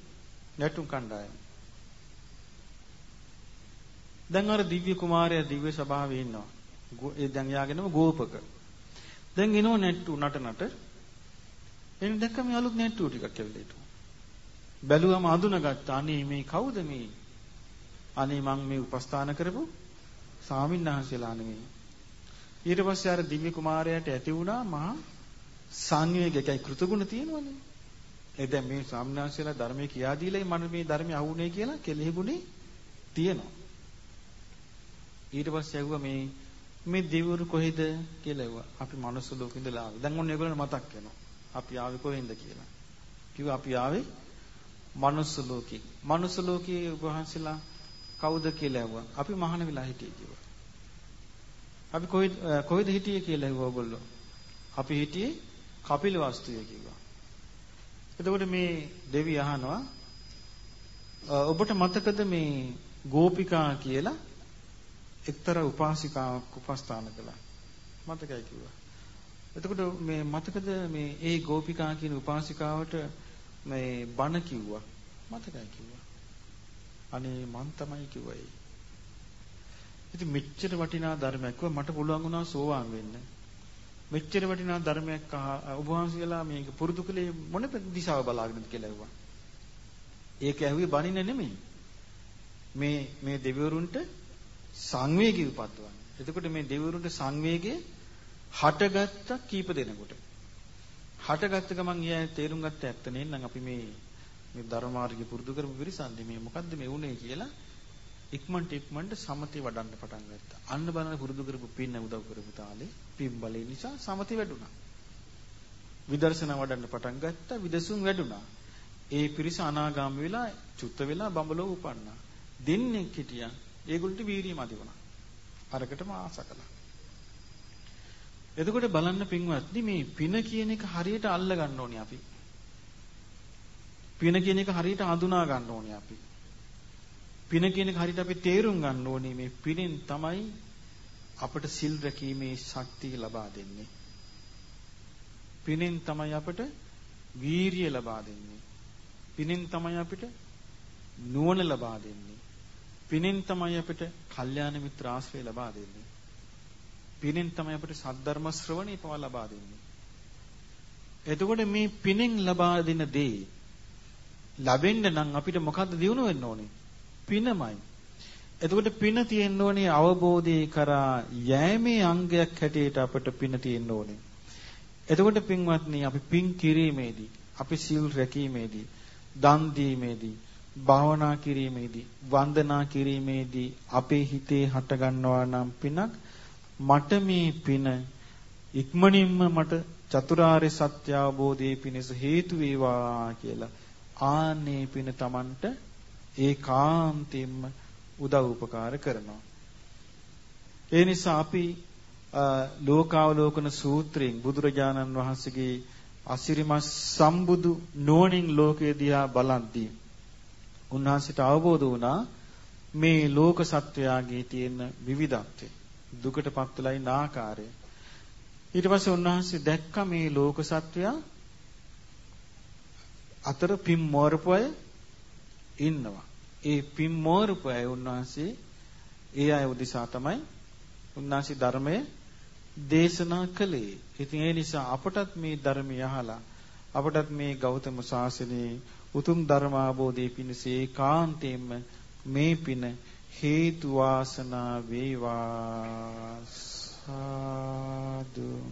නැටුම් කණ්ඩායම. දැන් අර දිව්‍ය කුමාරයා දිව්‍ය ස්වභාවයේ ඉන්නවා. ඒ දැන් යාගෙනම ගෝපක. දැන් එනෝ නැට්ටු නට නට. එන්න දැක්ක මේ අලුත් නැට්ටු ටිකක් ඇවිල්ලා හිටු. බැලුවම අඳුනගත්තා අනේ මේ කවුද මේ? අනේ මං මේ උපස්ථාන කරපු සාමින්හන්සලා නෙමෙයි. ඊට පස්සේ අර දිව්‍ය කුමාරයාට ඇති වුණා මහා සංවේගයකයි කෘතගුණ තියෙනවනේ. ඒ දැන් මේ සාමින්හන්සලා ධර්මයේ කියා දීලා මම මේ ධර්මය අහුනේ කියලා කෙලෙහිගුණේ තියෙනවා. ඊට පස්සේ ඇහුවා මේ මේ දෙවිවරු කොහෙද කියලා ඇහුවා. අපි මනුස්ස ලෝකෙ ඉඳලා ආවේ. දැන් ඔන්න ඒගොල්ලෝ මතක් වෙනවා. අපි ආවේ කොහෙන්ද කියලා. කිව්වා අපි ආවේ මනුස්ස ලෝකේ. මනුස්ස ලෝකයේ වහන්සලා කවුද කියලා ඇහුවා. අපි මහාන වෙලා හිටියේ කිව්වා. අපි කොහෙද කොහෙද හිටියේ කියලා ඇහුවා ඔයගොල්ලෝ. අපි හිටියේ කපිල වස්තුවේ කිව්වා. එතකොට මේ දෙවි අහනවා ඔබට මතකද මේ ගෝපිකා කියලා එක්තරා උපාසිකාවක් උපස්ථාන කළා. මතකයි කිව්වා. එතකොට මේ මතකද මේ ඒ ගෝපිකා කියන උපාසිකාවට මේ බණ කිව්වා. මතකයි කිව්වා. අනේ මං තමයි කිව්වා ඒ. ඉතින් මෙච්චර වටිනා ධර්මයක් කිව්වා මට පුළුවන් වුණා සෝවාන් වෙන්න. මෙච්චර වටිනා ධර්මයක් ඔබ වහන්සේලා මේක පුරුදු කළේ මොන දිශාව බලාගෙනද කියලා ඇහුවා. ඒක ඇහුවේ බණින්න නෙමෙයි. මේ මේ දෙවිවරුන්ට සංවේගී උපද්දවන්න. එතකොට මේ දෙවිවරුන්ට සංවේගයේ හටගත්ත කීප දෙනකොට. හටගත්ත ගමන් ඊය තේරුම් ගත්ත ඇත්ත නේනම් අපි මේ මේ ධර්ම මාර්ගය පුරුදු කරපු පිරිසන්දි මේ මොකද්ද මේ වුනේ කියලා ඉක්මනට ඉක්මනට සමතේ වඩන්න පටන් ගත්තා. අන්න බලන්න පුරුදු කරපු පින්න උදව් කරපු තාලේ පින් බලේ නිසා සමතේ වැඩුණා. විදර්ශනා වඩන්න පටන් ගත්තා. විදසුන් වැඩුණා. ඒ පිරිස අනාගාමී වෙලා චුත්ත වෙලා බඹලෝ උපන්නා. දෙන්නේ හිටියා. ඒගොල්ලන්ට වීරිය මදි වුණා. අරකටම ආස කළා. එතකොට බලන්න පින්වත්නි මේ පින කියන එක හරියට අල්ල ගන්න ඕනේ අපි. පින කියන එක හරියට හඳුනා ගන්න ඕනේ අපි. පින කියන එක හරියට අපි තේරුම් ගන්න ඕනේ මේ පිනෙන් තමයි අපට සිල් රැකීමේ ශක්තිය ලබා දෙන්නේ. පිනෙන් තමයි අපට වීරිය ලබා දෙන්නේ. පිනෙන් තමයි අපිට නුවණ ලබා දෙන්නේ. පිනෙන් තමයි අපිට කල්යාණ මිත්‍ර ආශ්‍රය ලබා දෙන්නේ. පිනෙන් තමයි අපිට සද්ධර්ම ශ්‍රවණය පව ලබා දෙන්නේ. එතකොට මේ පිනෙන් ලබා දෙන දේ ලැබෙන්න නම් අපිට මොකද්ද දිනු වෙන්න ඕනේ? පිනමයි. එතකොට පින තියෙන්න ඕනේ අවබෝධය කරා යෑමේ අංගයක් හැටියට අපිට පින තියෙන්න ඕනේ. එතකොට පින්වත්නි අපි පින් කිරීමේදී අපි සිල් රැකීමේදී දන් දීමේදී භාවනා කිරීමේදී වන්දනා කිරීමේදී අපේ හිතේ හට ගන්නවා නම් පිනක් මට මේ පින ඉක්මනින්ම මට චතුරාර්ය සත්‍ය අවබෝධයේ පිණිස හේතු වේවා කියලා ආන්නේ පින Tamanට ඒකාන්තයෙන්ම උදව් උපකාර කරනවා. ඒ නිසා අපි ලෝකාවලෝකන සූත්‍රයෙන් බුදුරජාණන් වහන්සේගේ අසිරිමත් සම්බුදු නුවණින් ලෝකය දිහා බලද්දී උන්වහන්සේට අවබෝධ වුණා මේ ලෝක සත්වයාගේ තියෙන විවිධත්වය දුකටපත් වෙලා ඉන්න ආකාරය ඊට පස්සේ උන්වහන්සේ දැක්ක මේ ලෝක සත්වයා අතර පින් මෝරපු අය ඉන්නවා. ඒ පින් මෝරපු අය උන්වහන්සේ ඒ අය උදෙසා තමයි උන්වහන්සේ ධර්මය දේශනා කළේ. ඉතින් ඒ නිසා අපටත් මේ ධර්මය අහලා අපටත් මේ ගෞතම සාසනයේ උතුම් ධර්ම අවබෝධයේ පිණිස ඒකාන්තයෙන්ම මේ පින හේතු වාසනා වේවා. සාදු.